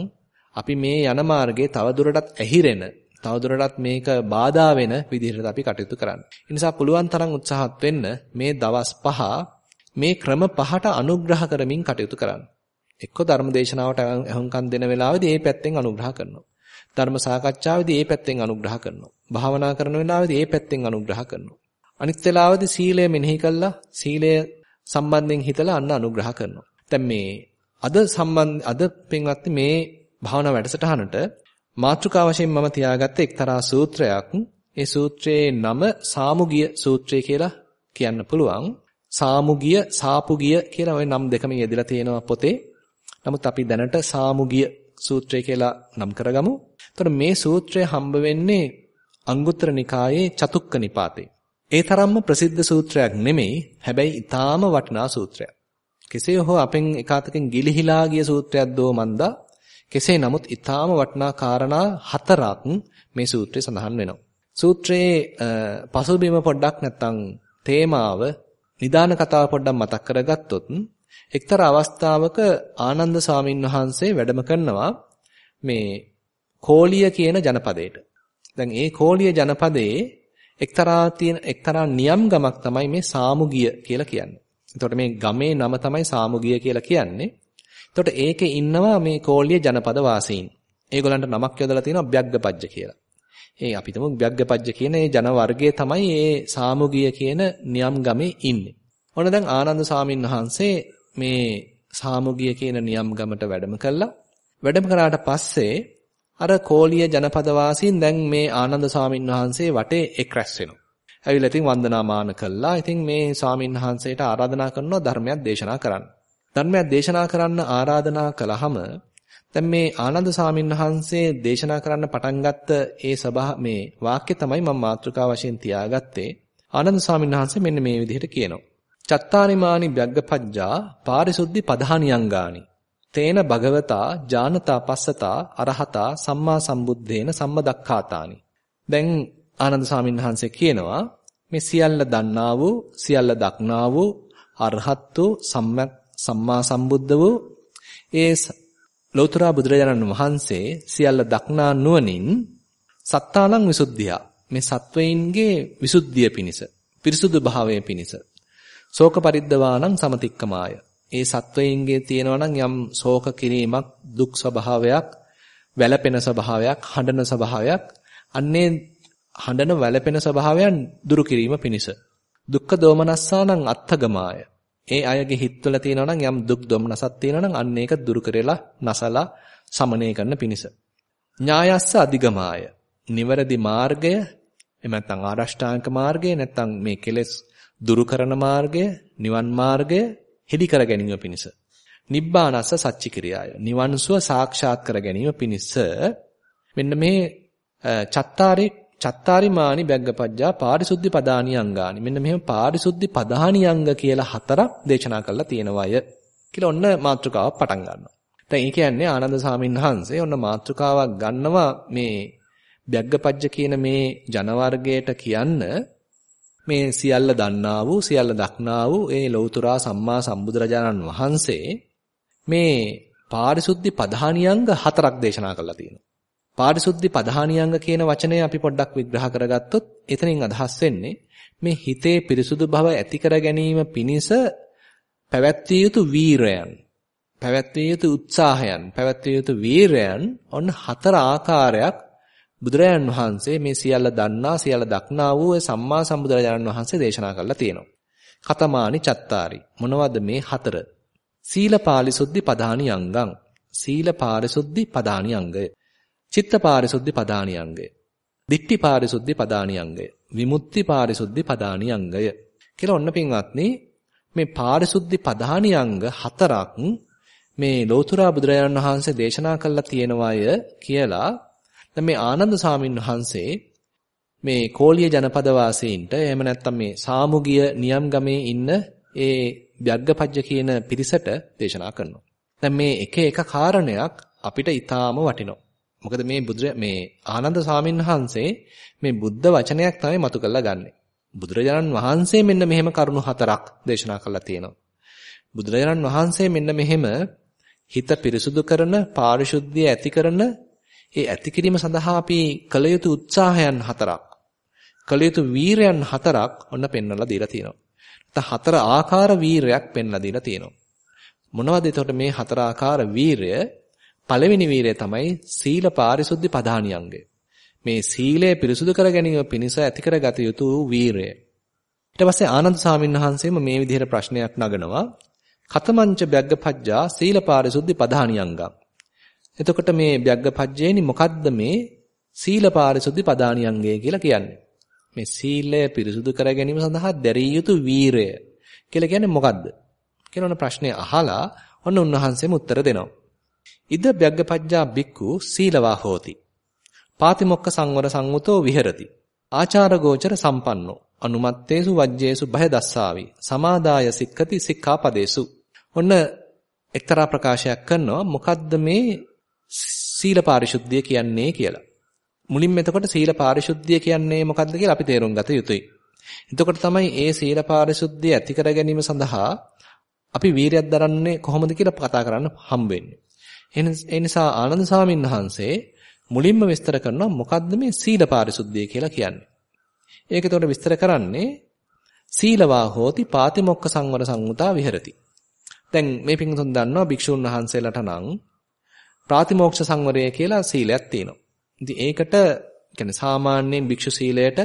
අපි මේ යන මාර්ගයේ තවදුරටත් ඇහිරෙන තවදුරටත් මේක බාධා වෙන විදිහට අපි කටයුතු කරන්න. ඒ නිසා පුළුවන් තරම් උත්සාහත් වෙන්න මේ දවස් පහ මේ ක්‍රම පහට අනුග්‍රහ කරමින් කටයුතු කරන්න. එක්ක ධර්ම දේශනාවට අහුම්කම් දෙන වෙලාවෙදී මේ පැත්තෙන් අනුග්‍රහ කරනවා. ධර්ම සාකච්ඡාවේදී මේ පැත්තෙන් අනුග්‍රහ කරනවා. භාවනා කරන වෙලාවෙදී මේ පැත්තෙන් අනුග්‍රහ කරනවා. අනිත් වෙලාවෙදී සීලය මෙනෙහි කළා සීලය සම්බන්ධයෙන් හිතලා අන්න අනුග්‍රහ කරනවා. දැන් මේ අද සම්බන්ධ අද පින්වත්නි මේ භාවනා වැඩසටහනට මාතෘකා වශයෙන් මම තියාගත්ත එක්තරා සූත්‍රයක්. ඒ සූත්‍රයේ නම සාමුගිය සූත්‍රය කියලා කියන්න පුළුවන්. සාමුගිය, සාපුගිය කියලා ওই නම් දෙකම යෙදලා තියෙනවා පොතේ. නමුත් අපි දැනට සාමුගිය සූත්‍රය කියලා නම් කරගමු. එතකොට මේ සූත්‍රය හම්බ වෙන්නේ අංගුත්තර නිකායේ චතුක්ක නිපාතේ. ඒ තරම්ම ප්‍රසිද්ධ සූත්‍රයක් නෙමෙයි. හැබැයි ඊටාම වටිනා සූත්‍රයක්. කෙසේ හෝ අපෙන් එකාතකින් ගිලිහිලා ගිය සූත්‍රයක් දෝ මන්දා කෙසේ නමුත් ඊටාම වටිනා කාරණා හතරක් මේ සූත්‍රයේ සඳහන් වෙනවා. සූත්‍රයේ පසුබිම පොඩ්ඩක් නැත්තම් තේමාව නිදාන කතාව පොඩ්ඩක් මතක් කරගත්තොත් එක්තරා අවස්ථාවක ආනන්ද සාමින් වහන්සේ වැඩම කරනවා මේ කෝලිය කියන ජනපදයට. දැන් ඒ කෝලිය ජනපදයේ එක්තරා තියෙන එක්තරා නියම් ගමක් තමයි මේ සාමුගිය කියලා කියන්නේ. එතකොට මේ ගමේ නම තමයි සාමුගිය කියලා කියන්නේ. එතකොට ඒකේ ඉන්නවා මේ කෝලිය ජනපද වාසීන්. ඒගොල්ලන්ට නමක් යොදලා තියෙනවා බ්‍යග්ගපජ්ජ කියලා. ඒ අපි තමු බ්‍යග්ගපජ්ජ කියන ඒ ජන වර්ගයේ තමයි මේ සාමුගිය කියන නියම් ගමේ ඉන්නේ. ඔන්න දැන් ආනන්ද සාමින් වහන්සේ මේ සාමුගිය කියන නියම් ගමට වැඩම කළා. වැඩම කරාට පස්සේ අර කෝලිය ජනපද වාසීන් දැන් මේ ආනන්ද සාමින් වහන්සේ වටේ එක් රැස් වෙනවා. ඇවිල්ලා ඉතින් වන්දනාමාන කළා. ඉතින් මේ සාමින් වහන්සේට ආරාධනා කරනවා ධර්මයක් දේශනා කරන්න. ධර්මයක් දේශනා කරන්න ආරාධනා කළාම දැන් මේ ආනන්ද සාමින් වහන්සේ දේශනා කරන්න පටන් ගත්ත ඒ සභා මේ වාක්‍ය තමයි මම මාතෘකා වශයෙන් තියාගත්තේ. ආනන්ද සාමින් වහන්සේ මෙන්න මේ විදිහට කියනවා. චත්තානිමානි බ්‍යග්ගපජ්ජා පාරිසුද්ධි පධානියංගානි තේන භගවතා ජානතා පස්සතා අරහතා සම්මා සම්බුද්දේන සම්මදක්ඛාතානි. දැන් ආනන්ද සාමින් වහන්සේ කියනවා මේ සියල්ල දන්නා වූ සියල්ල දක්නා වූ අරහත් වූ සම්මක් සම්මා සම්බුද්ධ වූ ඒ ලෞතර බුදුරජාණන් වහන්සේ සියල්ල දක්නා නුවණින් සත්තානං විසුද්ධිය මේ සත්වයින්ගේ විසුද්ධිය පිණිස පිරිසුදු භාවයේ පිණිස ශෝක පරිද්දවානං සමතික්කමාය ඒ සත්වයින්ගේ තියෙනවා නම් යම් ශෝක කිරීමක්, දුක් ස්වභාවයක්, වැළපෙන ස්වභාවයක්, හඬන ස්වභාවයක්, අන්නේ හඬන වැළපෙන ස්වභාවයන් දුරු කිරීම පිණිස. දුක්ඛ දෝමනස්සානං අත්ථගමාය. ඒ අයගේ හිතවල තියෙනවා නම් යම් දුක් දොම්නසක් තියෙනවා නම් අන්න ඒක දුරු කරලා නසලා සමනය කරන්න පිණිස. ඥායස්ස අධිගමාය. නිවැරදි මාර්ගය එහෙම නැත්නම් ආරෂ්ඨාංග මාර්ගය නැත්නම් මේ කෙලෙස් දුරු කරන මාර්ගය නිවන් මාර්ගය හෙලි කර ගැනීම පිණිස නිබ්බානස්ස සච්චිකිරියාය. නිවන් සුව සාක්ෂාත් කර ගැනීම පිණිස මෙන්න මේ චත්තාරේ චත්තාරිමානි බැග්ගපජ්ජා පාරිසුද්ධි පදානි අංගානි. මෙන්න මෙහෙම පාරිසුද්ධි පදානි අංග කියලා හතරක් දේශනා කරලා තියෙනවය. කියලා ඔන්න මාතෘකාවක් පටන් ගන්නවා. දැන් ඒ කියන්නේ ආනන්ද සාමින් වහන්සේ ඔන්න මාතෘකාවක් ගන්නවා මේ බැග්ගපජ්ජ කියන මේ ජන කියන්න මේ සියල්ල දන්නා වූ සියල්ල දක්නා වූ ඒ ලෞතුරා සම්මා සම්බුදුරජාණන් වහන්සේ මේ පාරිසුද්ධි පධානියංග හතරක් දේශනා කරලා තියෙනවා. පාරිසුද්ධි පධානියංග කියන වචනය අපි පොඩ්ඩක් විග්‍රහ කරගත්තොත් එතනින් අදහස් වෙන්නේ මේ හිතේ පිරිසුදු බව ඇති කර ගැනීම පිණිස පැවැත්විය යුතු වීරයන් පැවැත්විය යුතු උත්සාහයන් පැවැත්විය යුතු වීරයන් ඔන්න හතර ආකාරයක් බුදුරජාණන් වහන්සේ මේ සියල්ල දන්නා සියල්ල දක්නා වූ සම්මා සම්බුදුරජාණන් වහන්සේ දේශනා කරලා තියෙනවා. කතමානි චත්තාරි මොනවද මේ හතර? සීල පාරිසුද්ධි පදානි අංගං. සීල පාරිසුද්ධි පදානි අංගය. චිත්ත පාරිසුද්ධි පදානි අංගය. දික්ටි පාරිසුද්ධි පදානි අංගය. විමුක්ති පාරිසුද්ධි පදානි අංගය. කියලා ඔන්න පින්වත්නි මේ පාරිසුද්ධි පදානි අංග හතරක් මේ ලෝතුරා බුදුරජාණන් වහන්සේ දේශනා කළා තියෙනවාය කියලා දැන් මේ ආනන්ද සාමින් වහන්සේ මේ කෝලිය ජනපද වාසීන්ට එහෙම නැත්නම් මේ සාමුගිය නියම් ගමේ ඉන්න ඒ ව්‍යග්ගපජ්ජ කියන පිරිසට දේශනා කරනවා. දැන් මේ එක එක කාරණයක් අපිට ඊටාම වටිනවා. මොකද මේ බුදු මේ ආනන්ද සාමින් වහන්සේ මේ බුද්ධ වචනයක් තමයි මතු කරලා ගන්නෙ. බුදුරජාණන් වහන්සේ මෙන්න මෙහෙම කරුණු හතරක් දේශනා කළා තියෙනවා. බුදුරජාණන් වහන්සේ මෙන්න මෙහෙම හිත පිරිසුදු කරන, පාරිශුද්ධිය ඇති කරන, ඒ ඇති කිරීම සඳහා අපි කළ යුතු උත්සාහයන් හතරක්, කළ යුතු වීරයන් හතරක් ඔන්න පෙන්වලා දීලා තියෙනවා. නැත්නම් හතර ආකාර වීරයක් පෙන්ලා දීලා තියෙනවා. මොනවද එතකොට මේ හතර ආකාර වීරය? පළවෙනි වීරය තමයි සීල පාරිශුද්ධි පධානියංගය. මේ සීලය පිරිසුදු කර ගැනීම පිණිස ඇති කරගත යුතු වීරය. ඊට පස්සේ ආනන්ද සාමින් වහන්සේම මේ විදිහට ප්‍රශ්නයක් නගනවා. කතමංච බැග්ගපජ්ජා සීල පාරිශුද්ධි පධානියංගම්. එතකොට මේ බැග්ගපජ්ජේනි මොකද්ද මේ සීල පාරිශුද්ධි පධානියංගය කියලා කියන්නේ? මේ සීලය පිරිසුදු කර ගැනීම සඳහා දැරිය යුතු වීරය කියලා කියන්නේ මොකද්ද? කියන ප්‍රශ්නේ අහලා ඔන්න උන්වහන්සේම උත්තර දෙනවා. ඉද බැග්ගපජ්ජා බික්කු සීලවා හෝති. පාතිමොක්ක සංවර සංවතෝ විහෙරති. ආචාර ගෝචර සම්පන්නෝ අනුමත්තේසු වජ්ජේසු බය දස්සාවි. සමාදාය සික්කති සික්ඛාපදේසු. ඔන්න එක්තරා ප්‍රකාශයක් කරනවා මොකද්ද මේ සීල පාරිශුද්ධිය කියන්නේ කියලා. මුලින්ම එතකොට සීල පාරිශුද්ධිය කියන්නේ මොකද්ද කියලා අපි තේරුම් ගත යුතුයි. එතකොට තමයි ඒ සීල පාරිශුද්ධිය ඇති කර ගැනීම සඳහා අපි වීරියක් දරන්නේ කොහොමද කියලා කතා කරන්න හම්බ වෙන්නේ. ඒ නිසා ආනන්ද සාමින් වහන්සේ මුලින්ම විස්තර කරනවා මොකද්ද මේ සීල පාරිශුද්ධිය කියලා කියන්නේ. ඒක එතකොට විස්තර කරන්නේ සීලවා හෝති පාතිමොක්ක සංවර සංගුතා විහෙරති. දැන් මේ පිංතුන් දන්නවා භික්ෂුන් වහන්සේලාට නම් ප්‍රාතිමෝක්ෂ සංවරය කියලා සීලයක් තියෙනවා. ඉතින් ඒකට කියන්නේ සාමාන්‍යයෙන් භික්ෂු සීලයට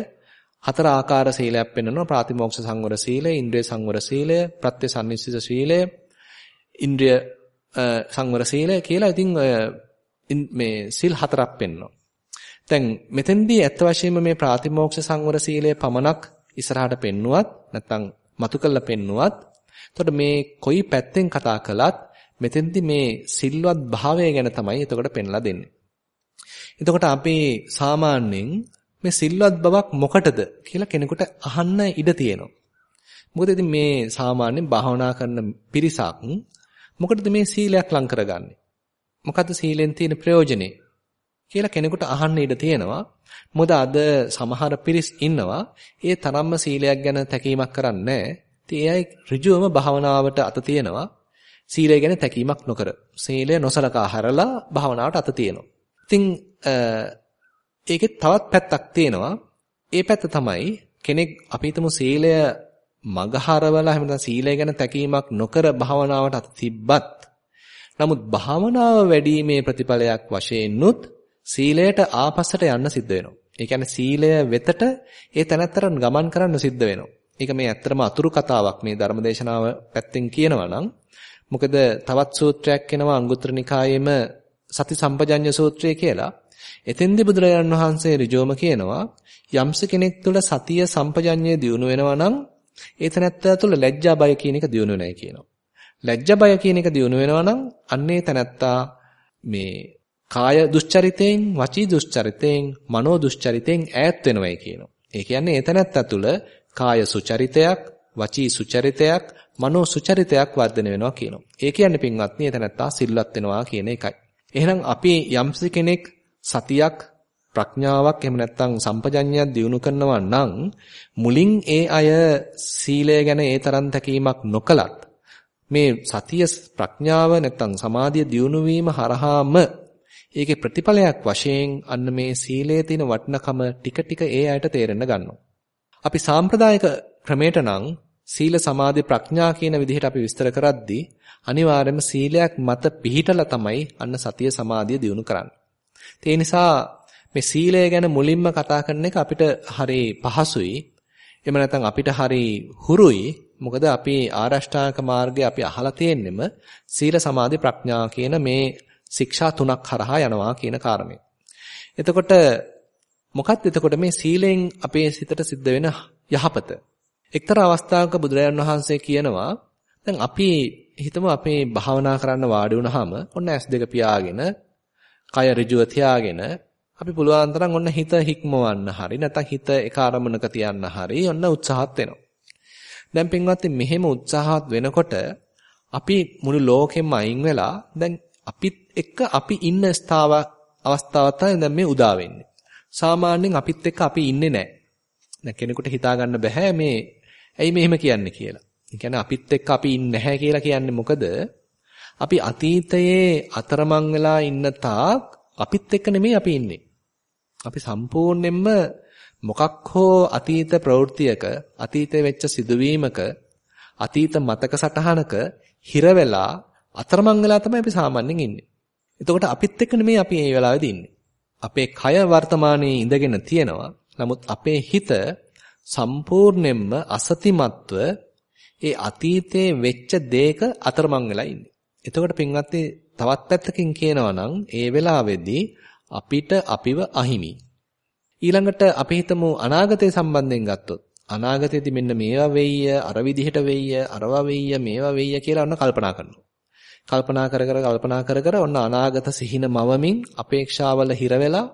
හතර ආකාර සීලයක් පෙන්වනවා ප්‍රාතිමෝක්ෂ සංවර සීලය, ඉන්ද්‍රිය සංවර සීලය, ප්‍රත්‍ය සම්නිස්සිත සීලය, ඉන්ද්‍රිය සංවර සීලය කියලා ඉතින් මේ සිල් හතරක් පෙන්වනවා. දැන් මෙතෙන්දී ඇත්ත වශයෙන්ම මේ ප්‍රාතිමෝක්ෂ සංවර සීලය පමණක් ඉස්සරහට පෙන්නුවත් නැත්නම් මතු කළා පෙන්නුවත් එතකොට මේ කොයි පැත්තෙන් කතා කළත් මෙතෙන්දී මේ සිල්වත් භාවය ගැන තමයි එතකොට පෙන්ලා දෙන්නේ. එතකොට අපි සාමාන්‍යයෙන් මේ සිල්වත් බවක් මොකටද කියලා කෙනෙකුට අහන්න ඉඩ තියෙනවා. මොකද ඉතින් මේ සාමාන්‍යයෙන් භාවනා කරන පිරිසක් මොකටද මේ සීලයක් ලං කරගන්නේ? මොකද්ද සීලෙන් තියෙන ප්‍රයෝජනේ? කියලා කෙනෙකුට අහන්න ඉඩ තියෙනවා. මොකද අද සමහර පිරිස් ඉන්නවා ඒ තරම්ම සීලයක් ගැන තැකීමක් කරන්නේ නැහැ. ඉතින් ඒ අය ඍජුවම භාවනාවට අත තියෙනවා. සීලය ගැන තැකීමක් නොකර. සීලය නොසලකා හරලා භාවනාවට අත තියෙනවා. ඉතින් ඒකේ තවත් පැත්තක් තියෙනවා. ඒ පැත්ත තමයි කෙනෙක් අපි හිතමු සීලය මගහරවලා එහෙම නැත්නම් සීලය ගැන තැකීමක් නොකර භාවනාවට අත තිබ්බත් නමුත් භාවනාව වැඩිීමේ ප්‍රතිඵලයක් වශයෙන්ුත් සීලයට ආපස්සට යන්න සිද්ධ වෙනවා. ඒ කියන්නේ සීලය වෙතට ඒ තැනත්තර ගමන් කරන්න සිද්ධ වෙනවා. ඒක මේ ඇත්තටම අතුරු කතාවක් මේ ධර්මදේශනාව පැත්තෙන් කියනවා නම් මොකද තවත් සූත්‍රයක් එනවා අංගුත්තර නිකායේම සති සම්පජඤ්ඤ සූත්‍රය කියලා. එතෙන්දී බුදුරජාණන් වහන්සේ ඍජුවම කියනවා යම්ස කෙනෙක් තුළ සතිය සම්පජඤ්ඤය දියුණු වෙනවා නම් ඒ තැනත්තා තුළ ලැජ්ජා බය කියන එක දියුණු වෙනයි කියනවා. ලැජ්ජ බය කියන එක දිනු වෙනවා නම් අන්නේ තැනැත්තා මේ කාය දුස්චරිතයෙන්, වචී දුස්චරිතයෙන්, මනෝ දුස්චරිතයෙන් ඈත් වෙනවයි කියනවා. ඒ කියන්නේ එතනත්ත තුළ කාය සුචරිතයක්, වචී සුචරිතයක්, මනෝ සුචරිතයක් වර්ධනය වෙනවා කියනවා. ඒ කියන්නේ පින්වත්නි එතනත්තා සිල්වත් වෙනවා කියන එකයි. එහෙනම් අපි යම්සි කෙනෙක් සතියක් ප්‍රඥාවක් එහෙම නැත්නම් සම්පජඤ්ඤයක් දියුණු කරනවා නම් මුලින් ඒ අය සීලය ගැන ඒ තරම් තැකීමක් නොකලත් මේ සතිය ප්‍රඥාව නැත්නම් සමාධිය දියුණු වීම හරහාම ඒකේ ප්‍රතිඵලයක් වශයෙන් අන්න මේ සීලයේ තියෙන වටිනකම ටික ටික ඒ අයට තේරෙන්න ගන්නවා. අපි සාම්ප්‍රදායික ක්‍රමයට නම් සීල සමාධි ප්‍රඥා කියන විදිහට අපි විස්තර කරද්දී අනිවාර්යයෙන්ම සීලයක් මත පිහිටලා තමයි අන්න සතිය සමාධිය දියුණු කරන්නේ. ඒ නිසා මේ සීලය ගැන මුලින්ම කතා කරන එක අපිට හරි පහසුයි. එහෙම නැත්නම් අපිට හරි හුරුයි. මොකද අපි ආරෂ්ඨාංග මාර්ගය අපි අහලා තියෙන්නෙම සීල සමාධි ප්‍රඥා කියන මේ ශික්ෂා තුනක් හරහා යනවා කියන කාරණේ. එතකොට මොකක්ද එතකොට මේ සීලෙන් අපේ සිතට සිද්ධ වෙන යහපත? එක්තරා අවස්ථාවක බුදුරජාණන් වහන්සේ කියනවා දැන් අපි හිතමු අපේ භාවනා කරන්න වාඩි වුණාම ඔන්න S2 පියාගෙන කය ඍජුව තියාගෙන අපි පුළුවන් තරම් ඔන්න හිත හික්මවන්න හරි නැත්නම් හිත එක අරමුණක තියන්න හරි ඔන්න උත්සාහත් වෙනවා. දැන් පින්වත්නි මෙහෙම උත්සාහත් වෙනකොට අපි මුළු ලෝකෙම අයින් වෙලා දැන් අපිත් එක්ක අපි ඉන්න ස්ථාව අවස්ථාවක් තමයි දැන් මේ උදා වෙන්නේ. සාමාන්‍යයෙන් අපිත් එක්ක අපි ඉන්නේ නැහැ. දැන් කෙනෙකුට හිතා ගන්න බෑ මේ ඇයි මෙහෙම කියන්නේ කියලා. ඒ කියන්නේ අපිත් එක්ක අපි ඉන්නේ නැහැ කියලා කියන්නේ මොකද? අපි අතීතයේ අතරමං වෙලා ඉන්න තාක් අපිත් එක්ක නෙමෙයි අපි ඉන්නේ. අපි සම්පූර්ණයෙන්ම මොකක් හෝ අතීත ප්‍රවෘත්තියක අතීතයේ වෙච්ච සිදුවීමක අතීත මතක සටහනක හිර වෙලා අතරමං වෙලා තමයි අපි සාමාන්‍යයෙන් ඉන්නේ. එතකොට අපිත් එක්ක නෙමෙයි අපි මේ වෙලාවේදී ඉන්නේ. අපේ කය වර්තමානයේ ඉඳගෙන තියෙනවා. නමුත් අපේ හිත සම්පූර්ණයෙන්ම අසතිමත්ව ඒ අතීතයේ වෙච්ච දේක අතරමං වෙලා ඉන්නේ. එතකොට පින්වත්නි තවත් පැත්තකින් කියනවා නම් ඒ වෙලාවේදී අපිට අපිව අහිමි. ඊළඟට අපි හිතමු අනාගතය සම්බන්ධයෙන් ගත්තොත් අනාගතයේදී මෙන්න මේවා වෙయ్య අර විදිහට වෙయ్య අරවා වෙయ్య මේවා වෙయ్య කියලා ඔන්න කල්පනා කරනවා. කල්පනා කර කර කල්පනා කර කර ඔන්න අනාගත සිහින මවමින් අපේක්ෂාවල හිර වෙලා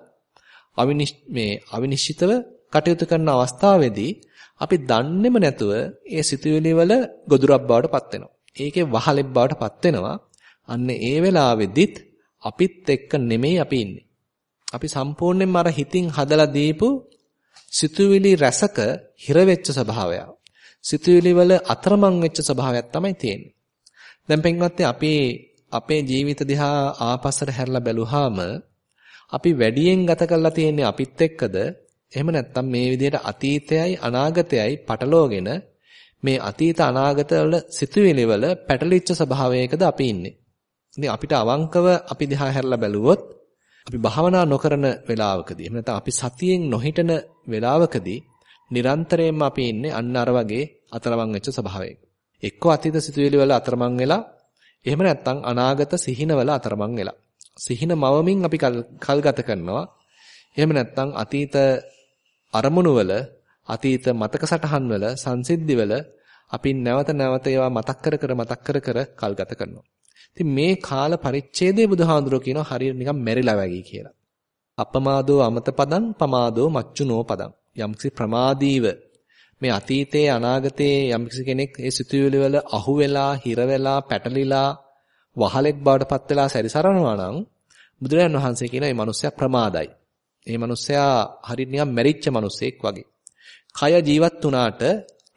මේ අවිනිශ්චිතව කටයුතු කරන අවස්ථාවේදී අපි දන්නේම නැතුව ඒ සිතුවිලි වල ගොදුරක් බවට පත් වෙනවා. ඒකේ වහලෙක් බවට පත් වෙනවා. අන්න ඒ වෙලාවෙදිත් අපිත් එක්ක නෙමෙයි අපි ඉන්නේ. අපි සම්පූර්ණයෙන්ම අර හිතින් හදලා දීපු සිතුවිලි රසක හිර වෙච්ච ස්වභාවය. සිතුවිලි වල අතරමං වෙච්ච ස්වභාවයක් තමයි තියෙන්නේ. දැන් පින්වත්නි අපි අපේ ජීවිත දිහා ආපස්සට හැරලා බැලුවාම අපි වැඩියෙන් ගත කරලා තියෙන්නේ අපිත් එක්කද එහෙම නැත්නම් මේ විදිහට අතීතයයි අනාගතයයි පටලෝගෙන මේ අතීත අනාගත වල සිතුවිලි වල පැටලිච්ච ස්වභාවයකද අපි ඉන්නේ. ඉතින් අපිට අවංකව අපි දිහා හැරලා බැලුවොත් අපි භාවනා නොකරන වෙලාවකදී එහෙම නැත්නම් අපි සතියෙන් නොහිටන වෙලාවකදී නිරන්තරයෙන්ම අපි ඉන්නේ අන්න අර වගේ අතරමං වෙච්ච ස්වභාවයක. එක්ක අතීත සිතුවිලි වල අතරමං වෙලා එහෙම නැත්නම් අනාගත සිහින වල අතරමං වෙලා. සිහින මවමින් අපි කල් ගත කරනවා. එහෙම නැත්නම් අතීත අරමුණු වල අතීත මතක සටහන් වල සංසිද්ධි වල අපි නැවත නැවත ඒවා මතක් කර කර මතක් කර කර කල් ගත කරනවා. ඉතින් මේ කාල පරිච්ඡේදයේ බුදුහාඳුරෝ කියනවා හරියට නිකන් මැරිලා වගේ කියලා. අපමාදෝ අමත පදං පමාදෝ මච්චුනෝ පදං. යම්කිසි ප්‍රමාදීව මේ අතීතයේ අනාගතයේ යම්කිසි කෙනෙක් ඒ සිතුවිලි වල අහු වෙලා, හිර වෙලා, පැටලිලා, වහලෙක් බවට පත් වෙලා සැරිසරනවා නම් බුදුරජාණන් වහන්සේ කියන මේ මිනිස්සයා ප්‍රමාදයි. මේ මිනිස්සයා හරියට නිකන් මැරිච්ච මිනිසෙක් වගේ. කය ජීවත් වුණාට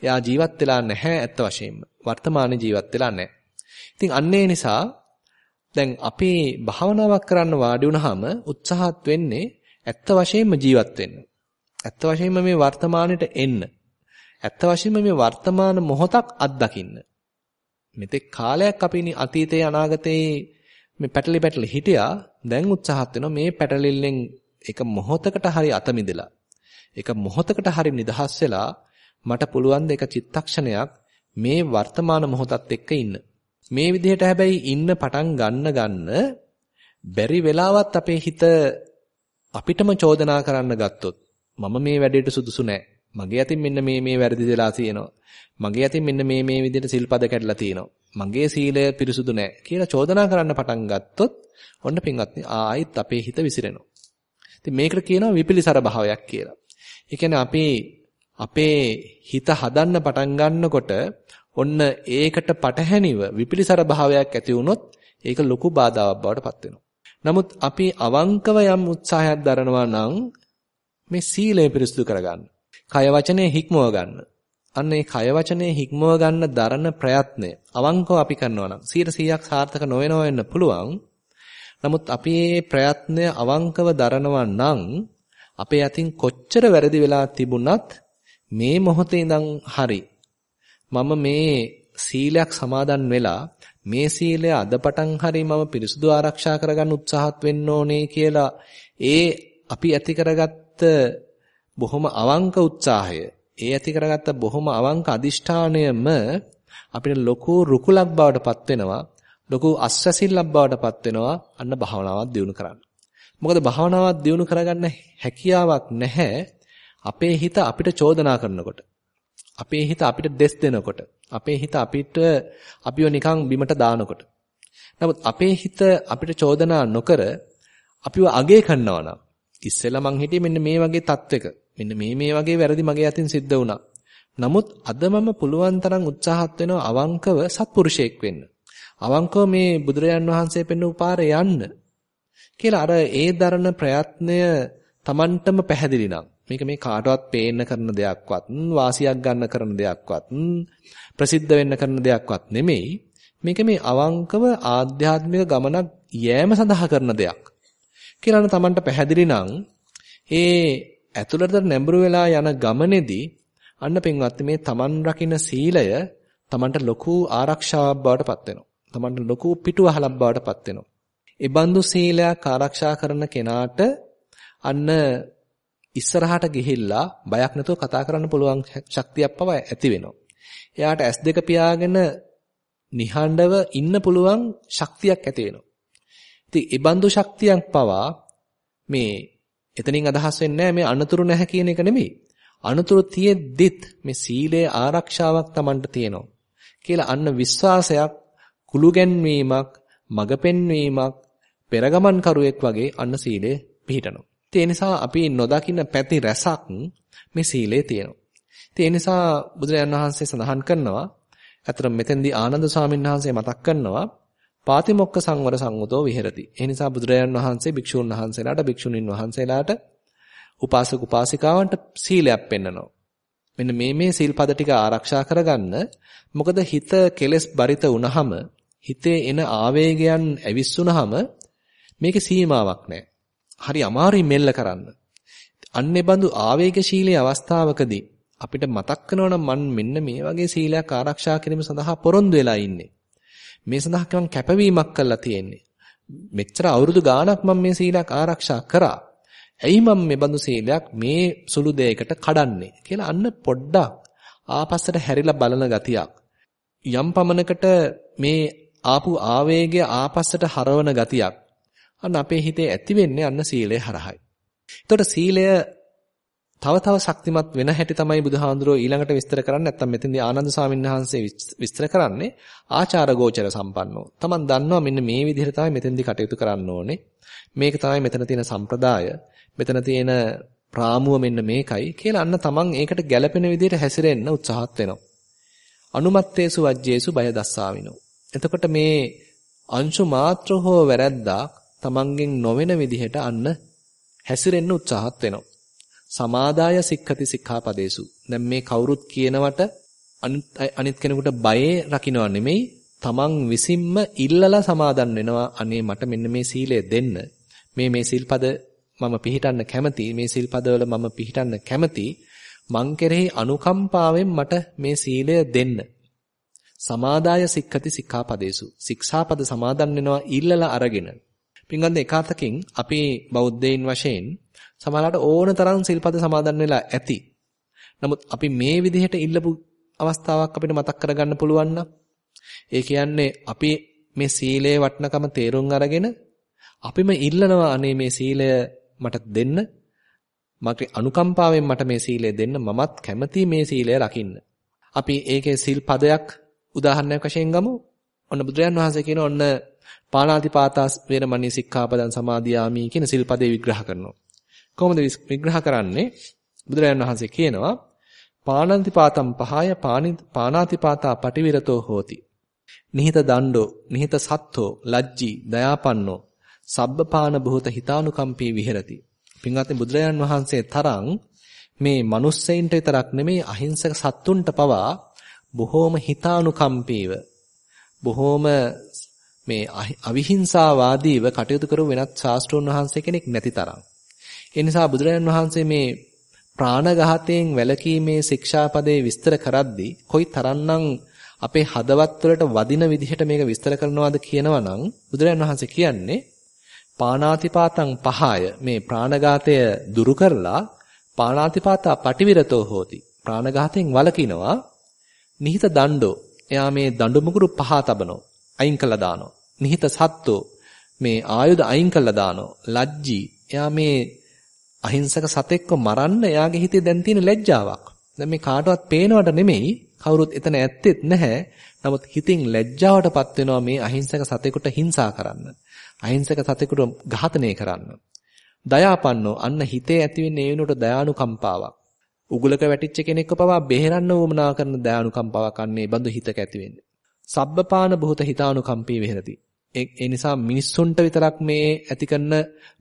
එයා ජීවත් වෙලා නැහැ ඇත්ත වශයෙන්ම. වර්තමානයේ ජීවත් වෙලා නැහැ. ඉතින් අන්නේ නිසා දැන් අපි භාවනාවක් කරන්න වාඩි වුණාම උත්සාහත් වෙන්නේ ඇත්ත වශයෙන්ම ජීවත් වෙන්න. ඇත්ත වශයෙන්ම මේ වර්තමානෙට එන්න. ඇත්ත වශයෙන්ම මේ වර්තමාන මොහොතක් අත්දකින්න. මෙතෙක් කාලයක් අපි අතීතයේ අනාගතයේ මේ පැටලි පැටලි හිටියා දැන් උත්සාහත් වෙනවා මේ පැටලිල්ලෙන් එක මොහොතකට හරි අත මිදලා එක මොහොතකට හරි නිදහස් වෙලා මට පුළුවන් ද එක චිත්තක්ෂණයක් මේ වර්තමාන මොහොතත් එක්ක ඉන්න. මේ විදිහට හැබැයි ඉන්න පටන් ගන්න ගන්න බැරි වෙලාවත් අපේ හිත අපිටම චෝදනා කරන්න ගත්තොත් මම මේ වැඩේට සුදුසු නෑ. මගේ අතින් මෙන්න මේ මේ වැරදි වෙලා තියෙනවා. මගේ අතින් මෙන්න මේ මේ විදිහට සිල්පද කැඩලා තියෙනවා. මගේ සීලය පිරිසුදු නැහැ කියලා චෝදනා කරන්න පටන් ගත්තොත් ඔන්න පින්වත්නි ආයිත් අපේ හිත විසිරෙනවා. ඉතින් මේකට කියනවා විපිලිසර භාවයක් කියලා. ඒ කියන්නේ අපි අපේ හිත හදන්න පටන් ගන්නකොට ඔන්න ඒකට පටහැනිව විපිලිසර භාවයක් ඇති වුණොත් ඒක ලොකු බාධාවක් බවට පත් වෙනවා. නමුත් අපි අවංකව යම් උත්සාහයක් දරනවා නම් මේ සීලය පිරිසුදු කරගන්න. කය වචනේ හික්මව ගන්න. අන්න ඒ කය වචනේ හික්මව ගන්න දරන ප්‍රයත්නය අවංකව අපි කරනවා නම් 100%ක් සාර්ථක නොවෙනව වෙන්න පුළුවන්. නමුත් අපි මේ ප්‍රයත්නය අවංකව දරනවා නම් අපේ අතින් කොච්චර වැරදි වෙලා තිබුණත් මේ මොහොතේ ඉඳන් හරි මම මේ සීලයක් සමාදන් වෙලා මේ සීලය අදපටන් හරි මම පිරිසුදු ආරක්ෂා කරගන්න උත්සාහත් වෙන්න ඕනේ කියලා ඒ අපි ඇති කරගත්ත බොහොම අවංක උත්සාහය ඒ ඇති කරගත්ත බොහොම අවංක අදිෂ්ඨානයම අපිට ලොකු රුකුලක් බවට පත් වෙනවා ලොකු අස්වැසිල්ලක් බවට පත් වෙනවා අන්න භාවනාවක් දියුණු කරන්න. මොකද භාවනාවක් දියුණු කරගන්න හැකියාවක් නැහැ අපේ හිත අපිට චෝදනා කරනකොට. අපේ හිත අපිට දෙස් දෙනකොට. අපේ හිත අපිට අපිව නිකන් බිමට දානකොට. නමුත් අපේ හිත අපිට චෝදනා නොකර අපිව අගේ කරනවා නම් ඉස්සෙල්ලා මං හිටියේ මෙන්න මේ වගේ තත්වයක. මෙන්න මේ මේ වගේ වැරදි මගේ අතින් සිද්ධ වුණා. නමුත් අද මම පුළුවන් තරම් උත්සාහත් වෙනවා අවංකව සත්පුරුෂයෙක් වෙන්න. අවංකව මේ බුදුරජාන් වහන්සේ පෙන්වපු පාරේ යන්න. කියලා අර ඒ දරන ප්‍රයත්නය Tamanටම පැහැදිලි නම් මේක මේ කාටවත් පේන්න කරන දෙයක්වත් වාසියක් ගන්න කරන දෙයක්වත් ප්‍රසිද්ධ වෙන්න කරන දෙයක්වත් නෙමෙයි මේක මේ අවංකව ආධ්‍යාත්මික ගමනක් යෑම සඳහා කරන දෙයක් කියලා තමන්ට පැහැදිලි නම් ඒ ඇතුළට නැඹුරු වෙලා යන ගමනේදී අන්න පින්වත් මේ තමන් රකින්න සීලය තමන්ට ලොකු ආරක්ෂාවක් බවට පත් වෙනවා. තමන්ට ලොකු පිටුවහලක් බවට පත් වෙනවා. ඒ බඳු සීලයක් ආරක්ෂා කරන කෙනාට අන්න ඉස්සරහට ගිහිල්ලා බයක් නැතුව කතා කරන්න පුළුවන් ශක්තියක් පවා ඇති වෙනවා. එයාට S2 පියාගෙන නිහඬව ඉන්න පුළුවන් ශක්තියක් ඇති වෙනවා. ඉතින් ඒ බඳු ශක්තියක් පවා මේ එතනින් අදහස් වෙන්නේ මේ අනතුරු නැහැ කියන එක නෙමෙයි. අනතුරු තියෙද්දිත් මේ සීලේ ආරක්ෂාවක් Tamanට තියෙනවා. කියලා අන්න විශ්වාසයක් කුළු ගැන්වීමක්, මඟ පෙන්වීමක්, පෙරගමන් කරුවෙක් වගේ අන්න සීලේ පිහිටනවා. ඒ නිසා අපි නොදකින්න පැති රැසක් මේ සීලේ තියෙනවා. ඒ නිසා බුදුරජාණන් වහන්සේ සඳහන් කරනවා අතර මෙතෙන්දී ආනන්ද ස්වාමීන් වහන්සේ මතක් කරනවා පාතිමොක්ක සංවර සංගතෝ විහෙරති. ඒ නිසා බුදුරජාණන් වහන්සේ භික්ෂූන් වහන්සේලාට භික්ෂුණීන් වහන්සේලාට උපාසක උපාසිකාවන්ට සීලයක් පෙන්නනවා. මෙන්න මේ මේ සීල්පද ටික ආරක්ෂා කරගන්න. මොකද හිත කෙලස් බරිත වුනහම හිතේ එන ආවේගයන් ඇවිස්සුනහම මේකේ සීමාවක් නැහැ. හරි අමාරුයි මෙල්ල කරන්න. අන්නේ බඳු ආවේගශීලී අවස්ථාවකදී අපිට මතක් වෙනවනම් මන් මෙන්න මේ වගේ සීලයක් ආරක්ෂා කිරීම සඳහා පොරොන්දු වෙලා ඉන්නේ. මේ සඳහා මම කැපවීමක් කළා තියෙන්නේ. මෙච්චර අවුරුදු ගාණක් මම මේ සීලයක් ආරක්ෂා කරා. ඇයි මම මේ බඳු සීලයක් මේ සුළු දෙයකට කඩන්නේ කියලා අන්න පොඩ්ඩක් ආපස්සට හැරිලා බලන ගතියක්. යම් පමණකට මේ ආපු ආවේගය ආපස්සට හරවන ගතියක්. අන්න අපේ හිතේ ඇති වෙන්නේ අන්න සීලය හරහායි. එතකොට සීලය තව තව ශක්තිමත් වෙන හැටි තමයි බුදුහාඳුරෝ ඊළඟට විස්තර කරන්නේ නැත්නම් මෙතෙන්දී ආනන්ද ස්වාමීන් වහන්සේ විස්තර කරන්නේ ආචාර ගෝචර සම්පන්නෝ. Taman දන්නවා මෙන්න මේ විදිහට තමයි මෙතෙන්දී කටයුතු කරන්න ඕනේ. මේක තමයි මෙතන තියෙන සම්ප්‍රදාය. මෙතන තියෙන රාමුව මෙන්න මේකයි කියලා අන්න Taman ඒකට ගැළපෙන විදිහට හැසිරෙන්න උත්සාහත් වෙනවා. අනුමත්තේසු වජ්ජේසු බය දස්සාවිනෝ. එතකොට මේ අංශු මාත්‍ර හෝ වැරැද්දක් තමන්ගෙන් නොවන විදිහට අන්න හැසිරෙන්න උත්සාහත් වෙනවා. සමාදාය සික්ඛති සික්ඛාපදේසු. දැන් මේ කවුරුත් කියනවට අනිත් කෙනෙකුට බයේ රකින්නවා නෙමෙයි තමන් විසින්ම ඉල්ලලා සමාදන් වෙනවා අනේ මට මෙන්න මේ සීලය දෙන්න. මේ මේ සිල්පද මම පිළිටන්න කැමති. මේ සිල්පදවල මම පිළිටන්න කැමති. මං කෙරෙහි අනුකම්පාවෙන් මට මේ සීලය දෙන්න. සමාදාය සික්ඛති සික්ඛාපදේසු. ශික්ෂාපද සමාදන් වෙනවා ඉල්ලලා අරගෙන. පින්ගන්ද එකාතකින් අපි බෞද්ධයින් වශයෙන් සමහරවිට ඕන තරම් සිල්පද සමාදන් වෙලා ඇති. නමුත් අපි මේ විදිහට ඉල්ලපු අවස්ථාවක් අපිට මතක් කරගන්න පුළුවන් ඒ කියන්නේ අපි මේ සීලේ වටිනකම තේරුම් අරගෙන අපිම ඉල්ලනවා අනේ මේ සීලය මට දෙන්න මගේ අනුකම්පාවෙන් මට මේ සීලය දෙන්න මමත් කැමති මේ සීලය රකින්න. අපි ඒකේ සිල් පදයක් උදාහරණයක් වශයෙන් ගමු. ඔන්න බුදුරජාන් වහන්සේ කියන ඔන්න පාණාතිපාතා වේරමණී සික්ඛාපදං සමාදියාමි කියන සිල්පදේ විග්‍රහ කරනවා. කොහොමද විග්‍රහ කරන්නේ? බුදුරජාන් වහන්සේ කියනවා පාණාතිපාතම් පහය පාණාතිපාතා පටිවිරතෝ හෝති. නිහිත දණ්ඩෝ නිහිත සත්තෝ ලජ්ජී දයාපන්නෝ සබ්බපාන භූත හිතානුකම්පී විහෙරති. පින්වත්නි බුදුරජාන් වහන්සේ තරම් මේ මිනිස්සෙයින්ට විතරක් නෙමෙයි අහිංසක සත්තුන්ට පවා බොහෝම හිතානුකම්පීව බොහෝම මේ අවිහිංසාවාදීව කටයුතු කරු වෙනත් ශාස්ත්‍රෝන් වහන්සේ කෙනෙක් නැති තරම්. ඒ නිසා බුදුරජාන් වහන්සේ මේ ප්‍රාණඝාතයෙන් වැළකීමේ ශික්ෂාපදේ විස්තර කරද්දී කොයි තරම්නම් අපේ හදවත් වලට වදින විදිහට මේක විස්තර කරනවාද කියනවනම් බුදුරජාන් වහන්සේ කියන්නේ පාණාතිපාතං පහය. මේ ප්‍රාණඝාතය දුරු කරලා පාණාතිපාතා පටිවිරතෝ හෝති. ප්‍රාණඝාතයෙන් වළකිනවා. නිහිත දණ්ඩෝ. එයා මේ දඬු මුගුරු පහ තබනෝ අයින් කළා දානෝ නිහිත සත්තු මේ ආයුධ අයින් කළා දානෝ ලැජ්ජී. එයා මේ අහිංසක සතෙක්ව මරන්න එයාගේ හිතේ දැන් තියෙන ලැජ්ජාවක්. දැන් මේ කාටවත් පේනවට නෙමෙයි කවුරුත් එතන ඇත්තෙත් නැහැ. නමුත් හිතින් ලැජ්ජාවටපත් වෙනවා මේ අහිංසක සතෙකුට හිංසා කරන්න. අහිංසක සතෙකුට ඝාතනය කරන්න. දයාපන්නෝ අන්න හිතේ ඇතිවෙන ඒ වෙනුවට දයානුකම්පාවක්. උගලක වැටිච්ච කෙනෙක්ව පවා බෙහෙරන්න වමනා කරන දයානුකම්පාවක් අන්නේ බඳු හිතක ඇති වෙන්නේ. සබ්බපාන බුත හිතානුකම්පී වෙහෙරති. ඒ නිසා මිනිස්සුන්ට විතරක් මේ ඇති කරන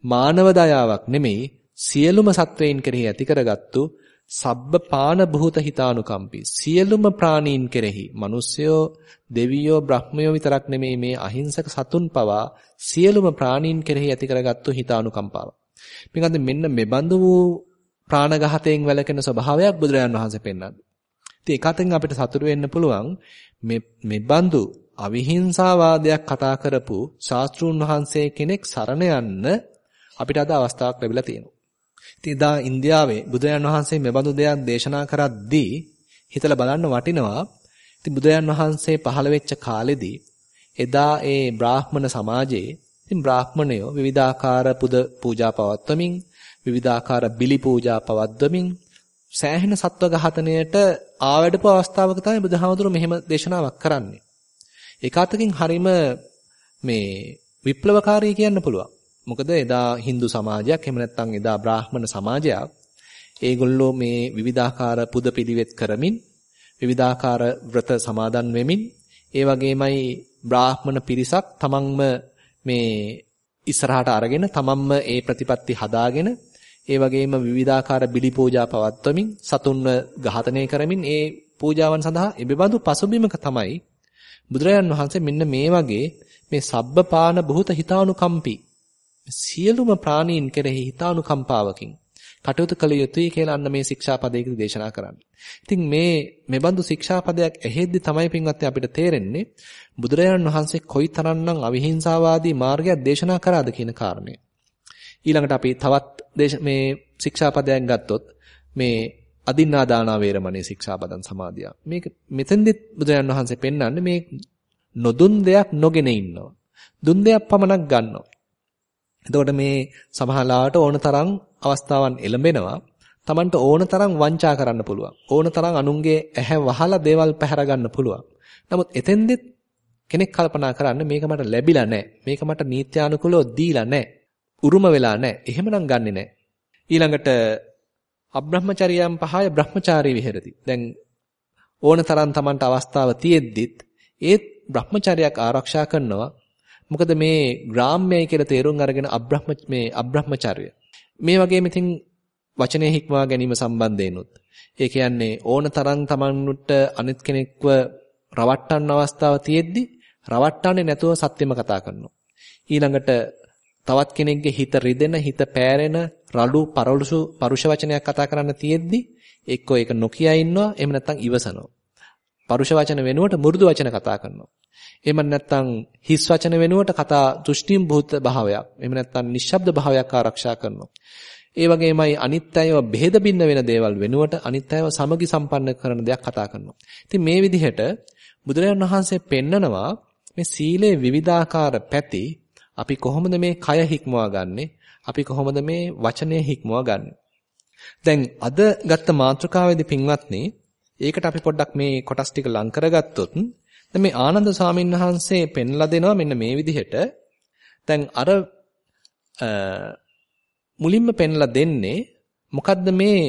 මානව දයාවක් නෙමෙයි සියලුම සත්වයින් කෙරෙහි ඇති කරගත්තු සබ්බපාන බුත හිතානුකම්පී සියලුම ප්‍රාණීන් කෙරෙහි මිනිස්සයෝ දෙවියෝ බ්‍රහ්මයෝ විතරක් නෙමෙයි මේ අහිංසක සතුන් පවා සියලුම ප්‍රාණීන් කෙරෙහි ඇති කරගත්තු හිතානුකම්පාව. පින්වත්නි මෙන්න මෙබඳු වූ ප්‍රාණඝාතයෙන් වැළකෙන ස්වභාවයක් බුදුරජාන් වහන්සේ පෙන්වන්නේ. ඉතින් එකතෙන් අපිට සතුටු වෙන්න පුළුවන් මේ මේ බඳු අවිහිංසාවාදයක් කතා කරපු ශාස්ත්‍රූන් වහන්සේ කෙනෙක් සරණ යන්න අපිට අද අවස්ථාවක් ලැබිලා තියෙනවා. ඉතින් එදා ඉන්දියාවේ බුදුරජාන් වහන්සේ මේ බඳු දෙයක් දේශනා කරද්දී හිතලා බලන්න වටිනවා. ඉතින් බුදුරජාන් වහන්සේ පහළ වෙච්ච කාලෙදී එදා ඒ බ්‍රාහ්මණ සමාජයේ ඉතින් බ්‍රාහ්මණයෝ විවිධාකාර පුද පූජා පවත්වමින් විවිධාකාර බිලි පූජා පවත්වමින් සෑහෙන සත්ව ඝාතනයට ආවැඩපු අවස්ථාවක තමයි බුදුහාමුදුරු මෙහෙම දේශනාවක් කරන්නේ. ඒකාතකින් හරීම මේ විප්ලවකාරී කියන්න පුළුවන්. මොකද එදා Hindu සමාජයක් එහෙම නැත්නම් එදා බ්‍රාහ්මණ සමාජයක් ඒගොල්ලෝ මේ විවිධාකාර පුද පිළිවෙත් කරමින් විවිධාකාර ව්‍රත සමාදන් වෙමින් ඒ වගේමයි බ්‍රාහ්මණ පිරිසක් තමන්ම මේ ඉස්සරහට අරගෙන තමන්ම ඒ ප්‍රතිපත්ති හදාගෙන ඒ වගේම විවිධාකාර බිලි පූජා පවත්වමින් සතුන්ව ඝාතනය කරමින් ඒ පූජාවන් සඳහා එබඳු පසුබිමක තමයි බුදුරජාන් වහන්සේ මෙන්න මේ වගේ මේ සබ්බපාන බුත හිතානුකම්පි සියලුම ප්‍රාණීන් කෙරෙහි හිතානුකම්පාවකින් කටයුතු කළ යුතුයි කියලා අන්න මේ ශික්ෂාපදයකදී දේශනා කරන්නේ. ඉතින් මේ මෙබඳු ශික්ෂාපදයක් ඇහෙද්දි තමයි පින්වත්නි අපිට තේරෙන්නේ බුදුරජාණන් වහන්සේ කොයිතරම්නම් අවිහිංසාවාදී මාර්ගයක් දේශනා කරාද කියන කාරණය. ඊළඟට අපි තවත් මේ ශික්ෂාපදයක් ගත්තොත් මේ අදින්නා දානා වේරමණී ශික්ෂාපදං සමාදියා. මේක මෙතෙන්දිත් බුදුරජාණන් වහන්සේ පෙන්වන්නේ මේ නොදුන් දෙයක් නොගෙන ඉන්නවා. දුන් දෙයක් පමණක් ගන්නවා. එතකොට මේ සමහරලාට ඕන තරම් අවස්ථාවන් එළඹෙනවා. Tamanට ඕන තරම් වංචා කරන්න පුළුවන්. ඕන තරම් අනුන්ගේ ඇහැ වහලා දේවල් පැහැර ගන්න පුළුවන්. නමුත් එතෙන්දෙත් කෙනෙක් කල්පනා කරන්නේ මේක මට ලැබිලා නැහැ. මේක මට නීත්‍යානුකූලව දීලා නැහැ. උරුම වෙලා නැහැ. එහෙමනම් ගන්නෙ නැහැ. ඊළඟට අබ්‍රහ්මචරියම් පහය බ්‍රහ්මචාරී විහෙරති. දැන් ඕන තරම් Tamanට අවස්ථාව තියෙද්දිත් ඒත් බ්‍රහ්මචාරයක් ආරක්ෂා කරනවා. මොකද මේ ග්‍රාම්‍යයි කියලා තේරුම් අරගෙන අබ්‍රහ්ම මේ අබ්‍රහ්මචාරය. මේ වගේම ඉතින් වචනේ හික්මවා ගැනීම සම්බන්ධයෙන්ුත් ඒ කියන්නේ ඕන තරම් Tamanට අනිත් කෙනෙක්ව රවට්ටන්න අවස්ථාව තියෙද්දි රවට්ටන්නේ නැතුව සත්‍යෙම කතා කරනවා. ඊළඟට තවත් කෙනෙක්ගේ හිත රිදෙන, හිත පෑරෙන, රළු, පරලුසු, පරුෂ වචනයක් කතා කරන්න තියෙද්දි එක්කෝ ඒක නොකිය ඉන්නවා, එහෙම නැත්නම් ඉවසනවා. පරුෂ වචන වෙනුවට මෘදු වචන කතා කරනවා. එහෙම නැත්නම් හිස් වචන වෙනුවට කතා දෘෂ්ටිම් භූත භාවයක්. එහෙම නැත්නම් නිශ්ශබ්ද භාවයක් ආරක්ෂා කරනවා. ඒ වගේමයි අනිත්‍යයව බෙහෙද බින්න වෙන දේවල් වෙනුවට අනිත්‍යයව සමගි සම්පන්න කරන දෙයක් කතා කරනවා. ඉතින් මේ විදිහට බුදුරජාණන් වහන්සේ පෙන්නනවා මේ සීලේ විවිධාකාර පැති අපි කොහොමද මේ කය හික්මවා ගන්නෙ? අපි කොහොමද මේ වචනය හික්මවා ගන්නෙ? දැන් අද ගත්ත මාතෘකාවේදී පින්වත්නි ඒකට අපි පොඩ්ඩක් මේ කොටස් ටික ලං කරගත්තොත් දැන් මේ ආනන්ද ස්වාමීන් වහන්සේ පෙන්ලා දෙනවා මෙන්න මේ විදිහට. දැන් අර මුලින්ම පෙන්ලා දෙන්නේ මොකද්ද මේ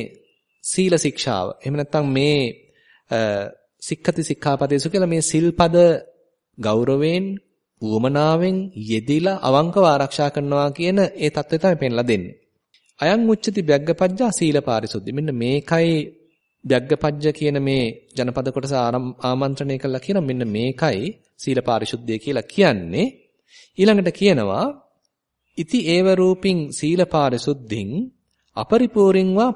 සීල ශික්ෂාව. එහෙම නැත්නම් මේ සික්ඛති සික්ඛාපදේසු කියලා මේ සිල්පද ගෞරවයෙන් උවමනාවෙන් යෙදිලා අවංකව ආරක්ෂා කරනවා කියන ඒ தත්ත්වය තමයි පෙන්ලා දෙන්නේ. අයං උච්චති බ්‍යග්ගපජ්ජා සීල පාරිසුද්ධි. මෙන්න මේකයි බ්‍යග්ගපජ්ජ කියන මේ ජනපද කොටස ආමන්ත්‍රණය කළා කියන මෙන්න මේකයි සීල පාරිශුද්ධිය කියලා කියන්නේ. ඊළඟට කියනවා ඉති ඒව රූපින් සීල පාරිසුද්ධින් අපරිපූර්ණං වා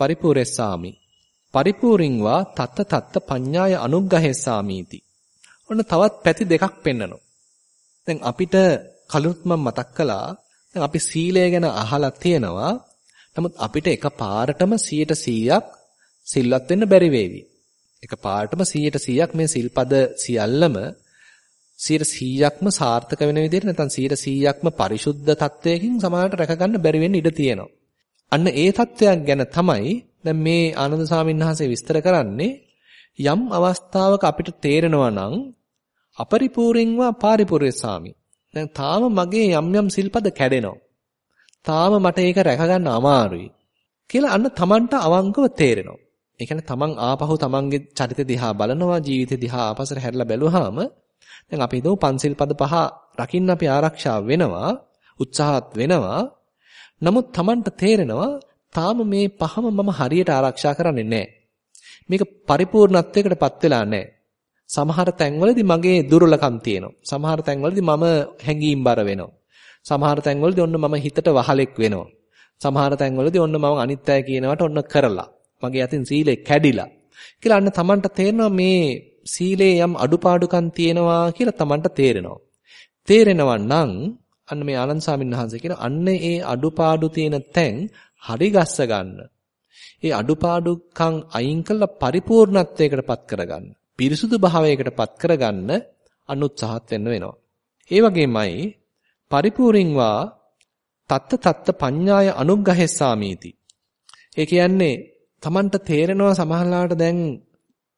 පරිපූර්ණස්සාමි. පරිපූර්ණං වා තත්ත තත්ත පඤ්ඤාය අනුග්‍රහෙස්සාමීති. ඔන්න තවත් පැති දෙකක් පෙන්නනවා. දැන් අපිට කලුත් මම මතක් කළා දැන් අපි සීලය ගැන අහලා තියෙනවා. නමුත් අපිට එක පාරටම 100%ක් සිල්වත් වෙන්න බැරි වේවි. එක පාරටම 100%ක් මේ සිල්පද සියල්ලම 100%ක්ම සාර්ථක වෙන විදිහට නැත්නම් 100%ක්ම පරිශුද්ධ තත්වයකින් සමාජයට රැක ගන්න බැරි වෙන්න ඉඩ තියෙනවා. අන්න ඒ தත්වයක් ගැන තමයි දැන් මේ ආනන්ද ස්වාමීන් වහන්සේ විස්තර කරන්නේ යම් අවස්ථාවක අපිට තේරෙනවා නම් අපරිපූර්ණංවා පාරිපූර්ණසාමි. දැන් තාම මගේ යම් යම් සිල්පද කැඩෙනවා. තාම මට ඒක රැක ගන්න අමාරුයි. කියලා අන්න Tamanට අවංකව තේරෙනවා. ඒ කියන්නේ Taman ආපහු Tamanගේ චරිත දිහා බලනවා ජීවිත දිහා ආපසට හැරිලා බැලුවාම දැන් අපි හිතමු පන්සිල් පද පහ රකින්න අපි ආරක්ෂා වෙනවා උත්සාහත් වෙනවා නමුත් Tamanට තේරෙනවා තාම මේ පහම මම හරියට ආරක්ෂා කරන්නේ නැහැ. මේක පරිපූර්ණත්වයකටපත් වෙලා නැහැ. සමහර තැන්වලදී මගේ දුර්වලකම් තියෙනවා. සමහර තැන්වලදී මම හැඟීම්බර වෙනවා. සමහර තැන්වලදී ඔන්න මම හිතට වහලෙක් වෙනවා. සමහර තැන්වලදී ඔන්න මම අනිත් අය කියනවට ඔන්න කරලා. මගේ අතින් සීලය කැඩිලා. කියලා අන්න Tamanට තේරෙනවා මේ සීලේ යම් අඩුපාඩුකම් තියෙනවා කියලා Tamanට තේරෙනවා. තේරෙනවා නම් අන්න මේ ආනන්ද ස්වාමීන් වහන්සේ කියන අන්න ඒ අඩුපාඩු තියෙන තැන් හරි ගස්ස ගන්න. ඒ අඩුපාඩුකම් අයින් කළා පරිපූර්ණත්වයකටපත් කරගන්න. පිරිසුදු භාවයකටපත් කරගන්න අනුත්සාහත් වෙන්න වෙනවා. ඒ වගේමයි පරිපූර්ණින්වා තත්ත තත්ත පඤ්ඤාය අනුග්‍රහෙස්සාමීති. ඒ කියන්නේ Tamanට තේරෙනවා සමහරලාට දැන්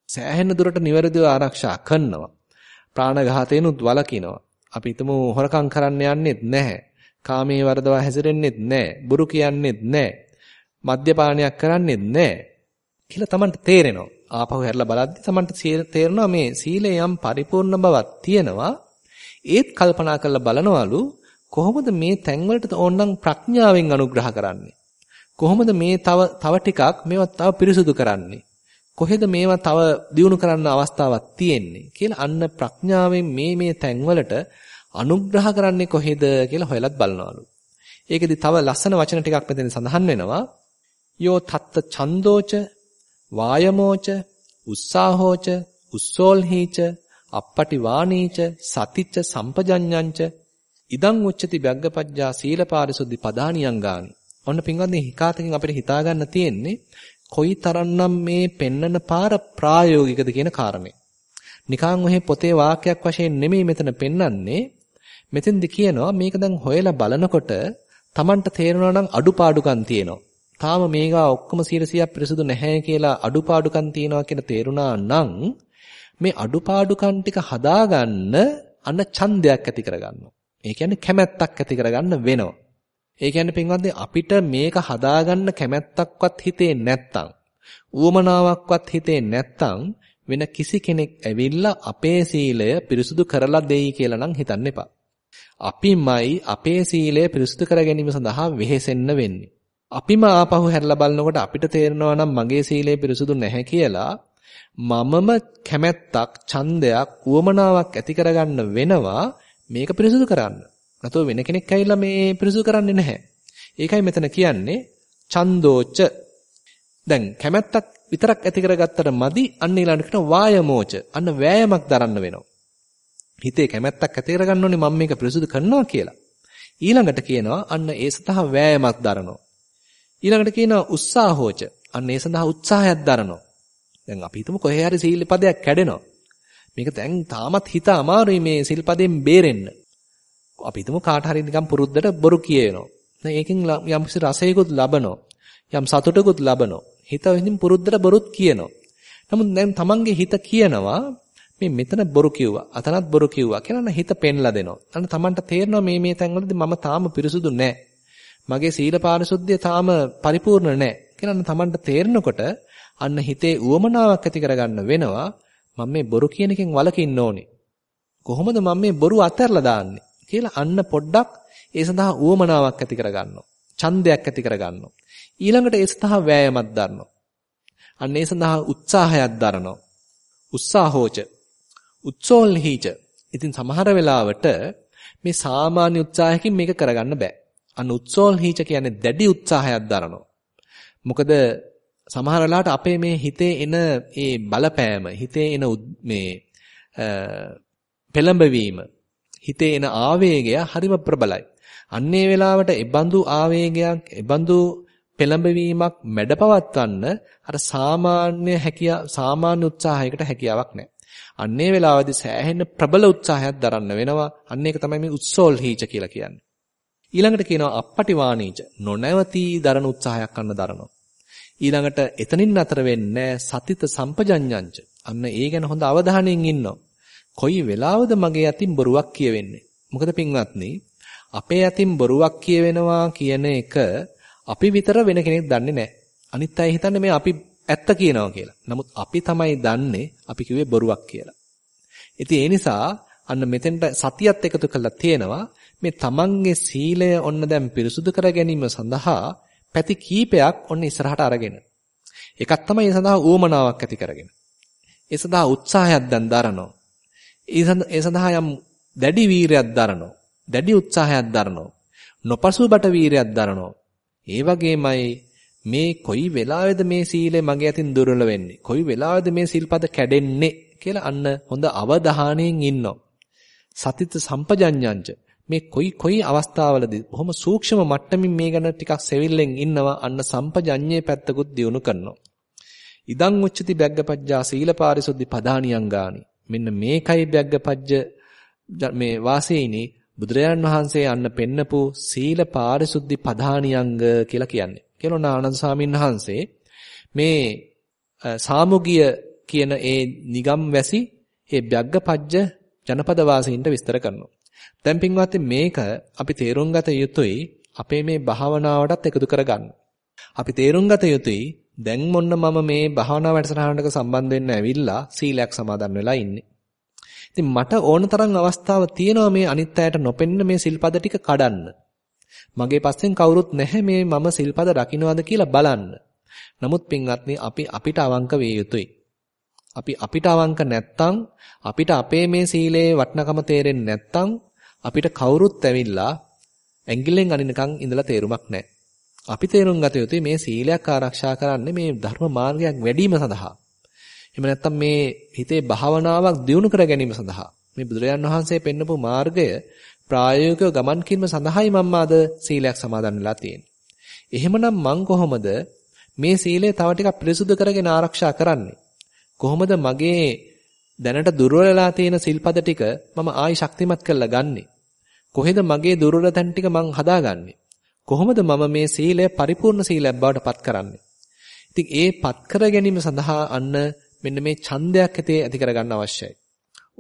සෑහෙන දුරට නිවැරදිව ආරක්ෂා කරනවා. ප්‍රාණඝාතේනුත් වළකිනවා. අපි හිතමු හොරකම් කරන්න යන්නෙත් නැහැ. කාමයේ වර්ධව හැසිරෙන්නෙත් නැහැ. බුරු කියන්නෙත් නැහැ. මද්යපානයක් කරන්නෙත් නැහැ. කියලා Tamanට තේරෙනවා. ආපහු හැරලා බලද්දි Tamanට තේරෙනවා මේ සීලේ යම් පරිපූර්ණ බවක් තියෙනවා. ඒත් කල්පනා කරලා බලනවලු කොහොමද මේ තැන්වලට ඕනනම් ප්‍රඥාවෙන් අනුග්‍රහ කරන්නේ? කොහොමද මේ තව තව ටිකක් මේවා තව පිරිසුදු කරන්නේ? කොහෙද මේවා තව දියුණු කරන්න අවස්ථාවක් තියෙන්නේ කියලා අන්න ප්‍රඥාවෙන් මේ මේ තැන්වලට අනුග්‍රහ කරන්නේ කොහෙද කියලා හොයලත් බලනවලු. ඒකෙදි තව ලස්සන වචන ටිකක් මෙතන සඳහන් වෙනවා. යෝ තත්ත ඡන්தோච වායමෝච උස්සාහෝච උස්සෝල්හීච අපපටි වානීච සතිච්ච සම්පජඤ්ඤංච ඉදං උච්චති බග්ගපජ්ජා සීලපාරිසුද්ධි පදානියං ගානි. ඔන්න පින්වත්නි හිකාතකින් අපිට හිතා ගන්න තියෙන්නේ කොයි තරම්නම් මේ පෙන්නන පාර ප්‍රායෝගිකද කියන කාරණේ. නිකන් ඔහේ පොතේ වාක්‍යයක් වශයෙන් නෙමෙයි මෙතන පෙන්වන්නේ. මෙතෙන්දි කියනවා මේක දැන් හොයලා බලනකොට Tamanට තේරෙනවා නම් අඩුපාඩුකම් තියෙනවා. තාම මේවා ඔක්කොම 100ක් පිරිසුදු නැහැ කියලා අඩුපාඩුකම් තියෙනවා කියන තේරුණා නම් මේ අඩුපාඩුකම් ටික හදාගන්න අන්න ඡන්දයක් ඇති කරගන්නවා. ඒ කියන්නේ කැමැත්තක් ඇති කරගන්න වෙනවා. ඒ කියන්නේ පින්වත්නි අපිට මේක හදාගන්න කැමැත්තක්වත් හිතේ නැත්තම් ඌමනාවක්වත් හිතේ නැත්තම් වෙන කිසි කෙනෙක් ඇවිල්ලා අපේ සීලය පිරිසුදු කරලා දෙයි කියලා නම් හිතන්න එපා. අපිමයි අපේ සීලය පිරිසුදු කර ගැනීම සඳහා වෙහෙසෙන්න වෙන්නේ. අපිම ආපහු හැරලා බලනකොට අපිට තේරෙනවා නම් මගේ සීලය පිරිසුදු නැහැ කියලා මමම කැමැත්තක්, ඡන්දයක්, උවමනාවක් ඇති කරගන්න වෙනවා මේක පිරිසුදු කරන්න. නැතෝ වෙන කෙනෙක් ඇවිල්ලා මේ පිරිසුදු කරන්නේ නැහැ. ඒකයි මෙතන කියන්නේ ඡන්දෝච. දැන් කැමැත්තක් විතරක් ඇති කරගත්තට මදි අන්න ඊළඟට වායමෝච. අන්න වෑයමක් දරන්න වෙනවා. හිතේ කැමැත්තක් ඇති කරගන්න ඕනේ මම මේක පිරිසුදු කරනවා කියලා. ඊළඟට කියනවා අන්න ඒ සඳහා වෑයමක් දරනවා. ඊළඟට කියනවා උත්සාහෝච. අන්න ඒ සඳහා උත්සාහයක් දරනවා. දැන් අපි හිතමු කොහේ හරි සීල පදයක් කැඩෙනවා. මේක දැන් තාමත් හිත අමාරුයි මේ සිල් පදයෙන් බේරෙන්න. අපි හිතමු කාට හරි නිකන් පුරුද්දට බොරු කියනවා. දැන් ඒකෙන් යම් කිසි රසයකුත් ලබනවා. යම් සතුටකුත් ලබනවා. හිත විසින් පුරුද්දට බොරුත් කියනවා. නමුත් දැන් තමන්ගේ හිත කියනවා මේ මෙතන බොරු කිව්වා. අතනත් බොරු කිව්වා කියලා හිත පෙන්ලා දෙනවා. අන්න Tamanට තේරෙනවා මේ මේ තැන්වලදී මම තාම පිරිසුදු නැහැ. මගේ සීල පාරිශුද්ධිය තාම පරිපූර්ණ නැහැ. කියලා Tamanට තේරෙනකොට අන්න හිතේ උවමනාවක් ඇති කරගන්න වෙනවා. මම මේ බොරු කියන එකෙන් වළකින්න ඕනේ. කොහොමද මම මේ බොරු අතහැරලා දාන්නේ කියලා අන්න පොඩ්ඩක් ඒ සඳහා උවමනාවක් ඇති කරගන්නවා. ඡන්දයක් ඇති කරගන්නවා. ඊළඟට ඒ සඳහා වෑයමක් දරනවා. අන්න ඒ සඳහා උත්සාහයක් දරනවා. උත්සාහෝච උත්සෝල්හිච. ඉතින් සමහර වෙලාවට මේ සාමාන්‍ය උත්සාහයකින් මේක කරගන්න බෑ. අන්න උත්සෝල්හිච කියන්නේ දැඩි උත්සාහයක් දරනවා. මොකද සමහර වෙලාවට අපේ මේ හිතේ එන ඒ බලපෑම, හිතේ එන මේ පෙළඹවීම, හිතේ එන ආවේගය හරිම ප්‍රබලයි. අන්නේ වෙලාවට එබඳු ආවේගයක්, එබඳු පෙළඹවීමක් මැඩපවත්වන්න අර සාමාන්‍ය හැකියා සාමාන්‍ය උත්සාහයකට හැකියාවක් නැහැ. අන්නේ වෙලාවේදී සෑහෙන ප්‍රබල උත්සාහයක් දරන්න වෙනවා. අන්න ඒක තමයි මේ උත්සෝල් හීච කියලා කියන්නේ. ඊළඟට කියනවා අපපටිවාණීච නොනවතී දරන උත්සාහයක් ගන්න දරනවා. ඊළඟට එතනින් නතර වෙන්නේ සතිත සම්පජඤ්ඤංච. අන්න ඒ ගැන හොඳ අවධානයෙන් ඉන්නවා. කොයි වෙලාවද මගේ අතින් බොරුවක් කියවෙන්නේ? මොකද පින්වත්නි අපේ අතින් බොරුවක් කියවෙනවා කියන එක අපි විතර වෙන කෙනෙක් දන්නේ නැහැ. අනිත් අය හිතන්නේ මේ අපි ඇත්ත කියනවා කියලා. නමුත් අපි තමයි දන්නේ අපි කිව්වේ බොරුවක් කියලා. ඉතින් ඒ නිසා අන්න මෙතෙන්ට සතියත් එකතු කරලා තියෙනවා මේ තමන්ගේ සීලය ඔන්න දැන් පිරිසුදු කර ගැනීම සඳහා පැති කීපයක් ඔන්න ඉස්සරහට අරගෙන. එකක් තමයි ඒ සඳහා ඌමනාවක් ඇති කරගෙන. ඒ සඳහා උත්සාහයක් දැන් දරනවා. ඒ සඳහා යම් දැඩි වීරයක් දරනවා. දැඩි උත්සාහයක් දරනවා. නොපසුබට වීරයක් දරනවා. ඒ වගේමයි මේ කොයි වෙලාවේද මේ සීලය මගේ අතින් දුර්වල වෙන්නේ? කොයි වෙලාවේද මේ සිල්පද කැඩෙන්නේ කියලා අන්න හොඳ අවධානයෙන් ඉන්නවා. සතිත සම්පජඤ්ඤංච මේ කොයි කොයි අවස්ථාවලදී බොහොම සූක්ෂම මට්ටමින් මේ ගැන ටිකක් සෙවිල්ලෙන් ඉන්නවා අන්න සම්පජඤ්ඤේ පැත්තකුත් දියුණු කරනවා. ඉදං උච්චති බැග්ගපජ්ජා සීලපාරිසුද්ධි පදානියංගානි. මෙන්න මේකයි බැග්ගපජ්ජ මේ වාසේයිනි බුදුරජාන් වහන්සේ අන්න පෙන්නපු සීල පාරිසුද්ධි පදානියංග කියලා කියන්නේ. කියලා ආනන්ද සාමින් වහන්සේ මේ සාමුගිය කියන ඒ නිගම් වැසි ඒ බ්‍යග්ගපජ්ජ ජනපද වාසීන්ට විස්තර කරනවා. දැන් පින්වත්නි මේක අපි තේරුම් ගත යුතුයි අපේ මේ භාවනාවටත් එකතු කරගන්න. අපි තේරුම් ගත යුතුයි දැන් මොන්න මම මේ භාවනා වැඩසටහනකට සම්බන්ධ වෙන්න ඇවිල්ලා සීලයක් සමාදන් වෙලා ඉන්නේ. ඉතින් මට ඕන තරම් අවස්ථාව තියෙනවා මේ අනිත් අයට නොපෙන්න මේ සිල්පද ටික කඩන්න. මගේ පස්සෙන් කවුරුත් නැහැ මේ මම සිල්පද රකින්නවද කියලා බලන්න. නමුත් පින්වත්නි අපි අපිට අවංක වේ යුතුයි. අපි අපිට අවංක නැත්තම් අපිට අපේ මේ සීලේ වටිනකම තේරෙන්නේ නැත්තම් අපිට කවුරුත් ඇවිල්ලා ඇඟිල්ලෙන් අනිනකන් ඉඳලා තේරුමක් නැහැ. අපි තේරුම් ගත යුතුයි මේ සීලයක් ආරක්ෂා කරන්නේ මේ ධර්ම මාර්ගයක් වැඩිම සඳහා. එහෙම නැත්නම් මේ හිතේ භාවනාවක් දියුණු කර ගැනීම සඳහා. මේ බුදුරජාන් වහන්සේ පෙන්නපු මාර්ගය ප්‍රායෝගිකව ගමන් කිරීම සඳහායි මම අද සීලයක් සමාදන් වෙලා තියෙන්නේ. එහෙමනම් මං කොහොමද මේ සීලය තව ටිකක් පිරිසුදු කරගෙන ආරක්ෂා කරන්නේ? කොහොමද මගේ දැනට දුර්වලලා තියෙන සිල්පද ටික මම ආයි ශක්තිමත් කරලා ගන්නෙ? කොහෙද මගේ දුර්වල තැන් ටික මං හදාගන්නේ? කොහොමද මම මේ සීලය පරිපූර්ණ සීලයක් බවට පත් කරන්නේ? ඉතින් ඒ පත් කර ගැනීම සඳහා අන්න මෙන්න මේ ඡන්දයක් හිතේ ඇති කරගන්න අවශ්‍යයි.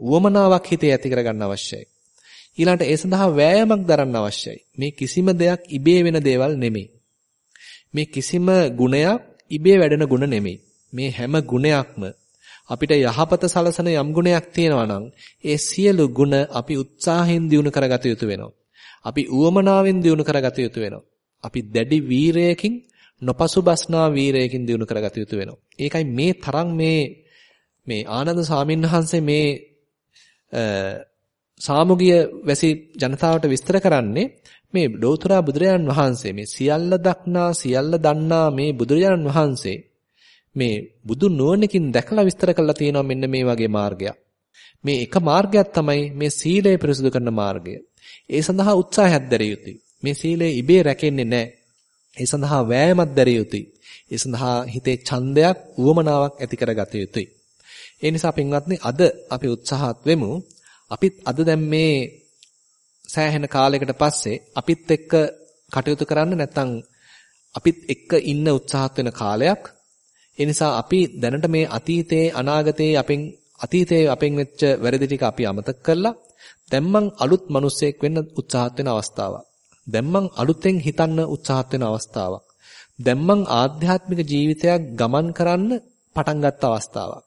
උවමනාවක් හිතේ ඇති කරගන්න අවශ්‍යයි. ඊළඟට ඒ සඳහා වෑයමක් දරන්න අවශ්‍යයි. මේ කිසිම දෙයක් ඉබේ වෙන දේවල් නෙමෙයි. මේ කිසිම ගුණයක් ඉබේ වැඩෙන ගුණ නෙමෙයි. මේ හැම ගුණයක්ම අපිට යහපත සලසන යම් ගුණයක් තියෙනවා නම් ඒ සියලු ගුණ අපි උත්සාහයෙන් දිනු කරගත යුතු වෙනවා. අපි උවමනාවෙන් දිනු කරගත යුතු වෙනවා. අපි දැඩි වීරයකින් නොපසුබස්නා වීරයකින් දිනු කරගත යුතු වෙනවා. ඒකයි මේ තරම් මේ මේ ආනන්ද සාමින්වහන්සේ මේ සාමුගිය වැසි ජනතාවට විස්තර කරන්නේ මේ ලෝතුරා බුදුරජාන් වහන්සේ මේ සියල්ල දක්නා සියල්ල දන්නා මේ බුදුරජාන් වහන්සේ මේ බුදු නුවණකින් දැකලා විස්තර කරලා තියෙනවා මෙන්න මේ වගේ මාර්ගයක්. මේ එක මාර්ගයක් තමයි මේ සීලය පිරිසුදු කරන මාර්ගය. ඒ සඳහා උත්සාහයක් දැරිය යුතුයි. මේ සීලය ඉබේ රැකෙන්නේ නැහැ. ඒ සඳහා වෑයමක් දැරිය යුතුයි. ඒ සඳහා හිතේ ඡන්දයක්, උවමනාවක් ඇති කරගත යුතුයි. ඒ නිසා පින්වත්නි අද අපි උත්සාහත් වෙමු අපිත් අද දැන් මේ සෑහෙන කාලයකට පස්සේ අපිත් එක්ක කටයුතු කරන්න නැත්නම් අපිත් එක්ක ඉන්න උත්සාහත් වෙන කාලයක්. ඒ නිසා අපි දැනට මේ අතීතයේ අනාගතයේ අපෙන් අතීතයේ අපෙන් වෙච්ච වැරදි ටික අපි අමතක කරලා දැන් මං අලුත් මිනිසෙක් වෙන්න උත්සාහත් වෙන අවස්ථාවක්. දැන් මං අලුතෙන් හිතන්න උත්සාහත් වෙන අවස්ථාවක්. දැන් මං ආධ්‍යාත්මික ජීවිතයක් ගමන් කරන්න පටන් ගත්ත අවස්ථාවක්.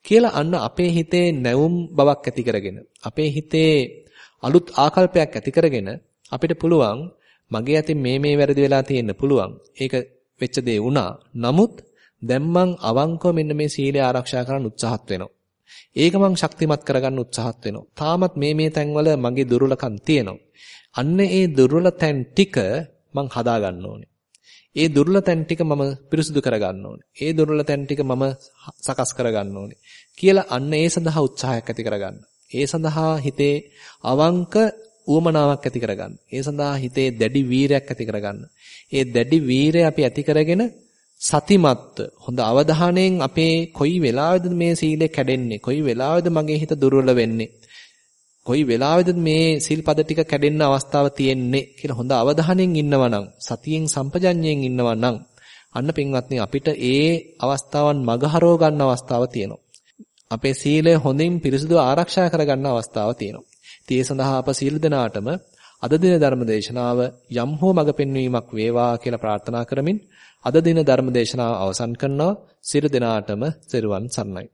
කියලා අන්න අපේ හිතේ නැවුම් බවක් ඇති කරගෙන අපේ හිතේ අලුත් ආකල්පයක් ඇති කරගෙන අපිට පුළුවන් මගේ අතින් මේ මේ වැරදි වෙලා තියෙන්න පුළුවන්. ඒක වෙච්ච දේ වුණා. නමුත් දැන් මං අවංකව මෙන්න මේ සීලය ආරක්ෂා කරන්න උත්සාහත් වෙනවා. ඒක මං ශක්තිමත් කරගන්න උත්සාහත් වෙනවා. තාමත් මේ මේ තැන්වල මගේ දුර්වලකම් තියෙනවා. අන්න ඒ දුර්වල තැන් ටික මං හදා ගන්න ඕනේ. ඒ දුර්වල තැන් ටික මම පිරිසුදු කරගන්න ඕනේ. ඒ දුර්වල තැන් ටික මම සකස් කරගන්න ඕනේ. කියලා අන්න ඒ සඳහා උත්සාහයක් ඇති කරගන්න. ඒ සඳහා හිතේ අවංක උවමනාවක් ඇති කරගන්න. ඒ සඳහා හිතේ දැඩි වීරයක් ඇති කරගන්න. ඒ දැඩි වීරය අපි ඇති කරගෙන සතිමත්ව හොඳ අවධානයෙන් අපේ කොයි වෙලාවෙද මේ සීලය කැඩෙන්නේ? කොයි වෙලාවෙද මගේ හිත දුර්වල වෙන්නේ? කොයි වෙලාවෙද මේ සිල්පද ටික කැඩෙන්න අවස්ථාව තියෙන්නේ කියලා හොඳ අවධානයෙන් ඉන්නවා නම් සතියෙන් සම්පජඤ්ඤයෙන් ඉන්නවා නම් අන්න පින්වත්නි අපිට ඒ අවස්ථාවන් මගහරව ගන්න අවස්ථාව තියෙනවා. අපේ සීලය හොඳින් පිරිසිදු ආරක්ෂා කරගන්න අවස්ථාව තියෙනවා. ඉතින් ඒ සඳහා අප සීල දනාටම අද දින ධර්ම දේශනාව යම් හෝ මඟ පෙන්වීමක් වේවා කියලා ප්‍රාර්ථනා කරමින් අද දින ධර්ම දේශනාව අවසන් කරනවා. සියලු දෙනාටම සිරුවන් සරණයි.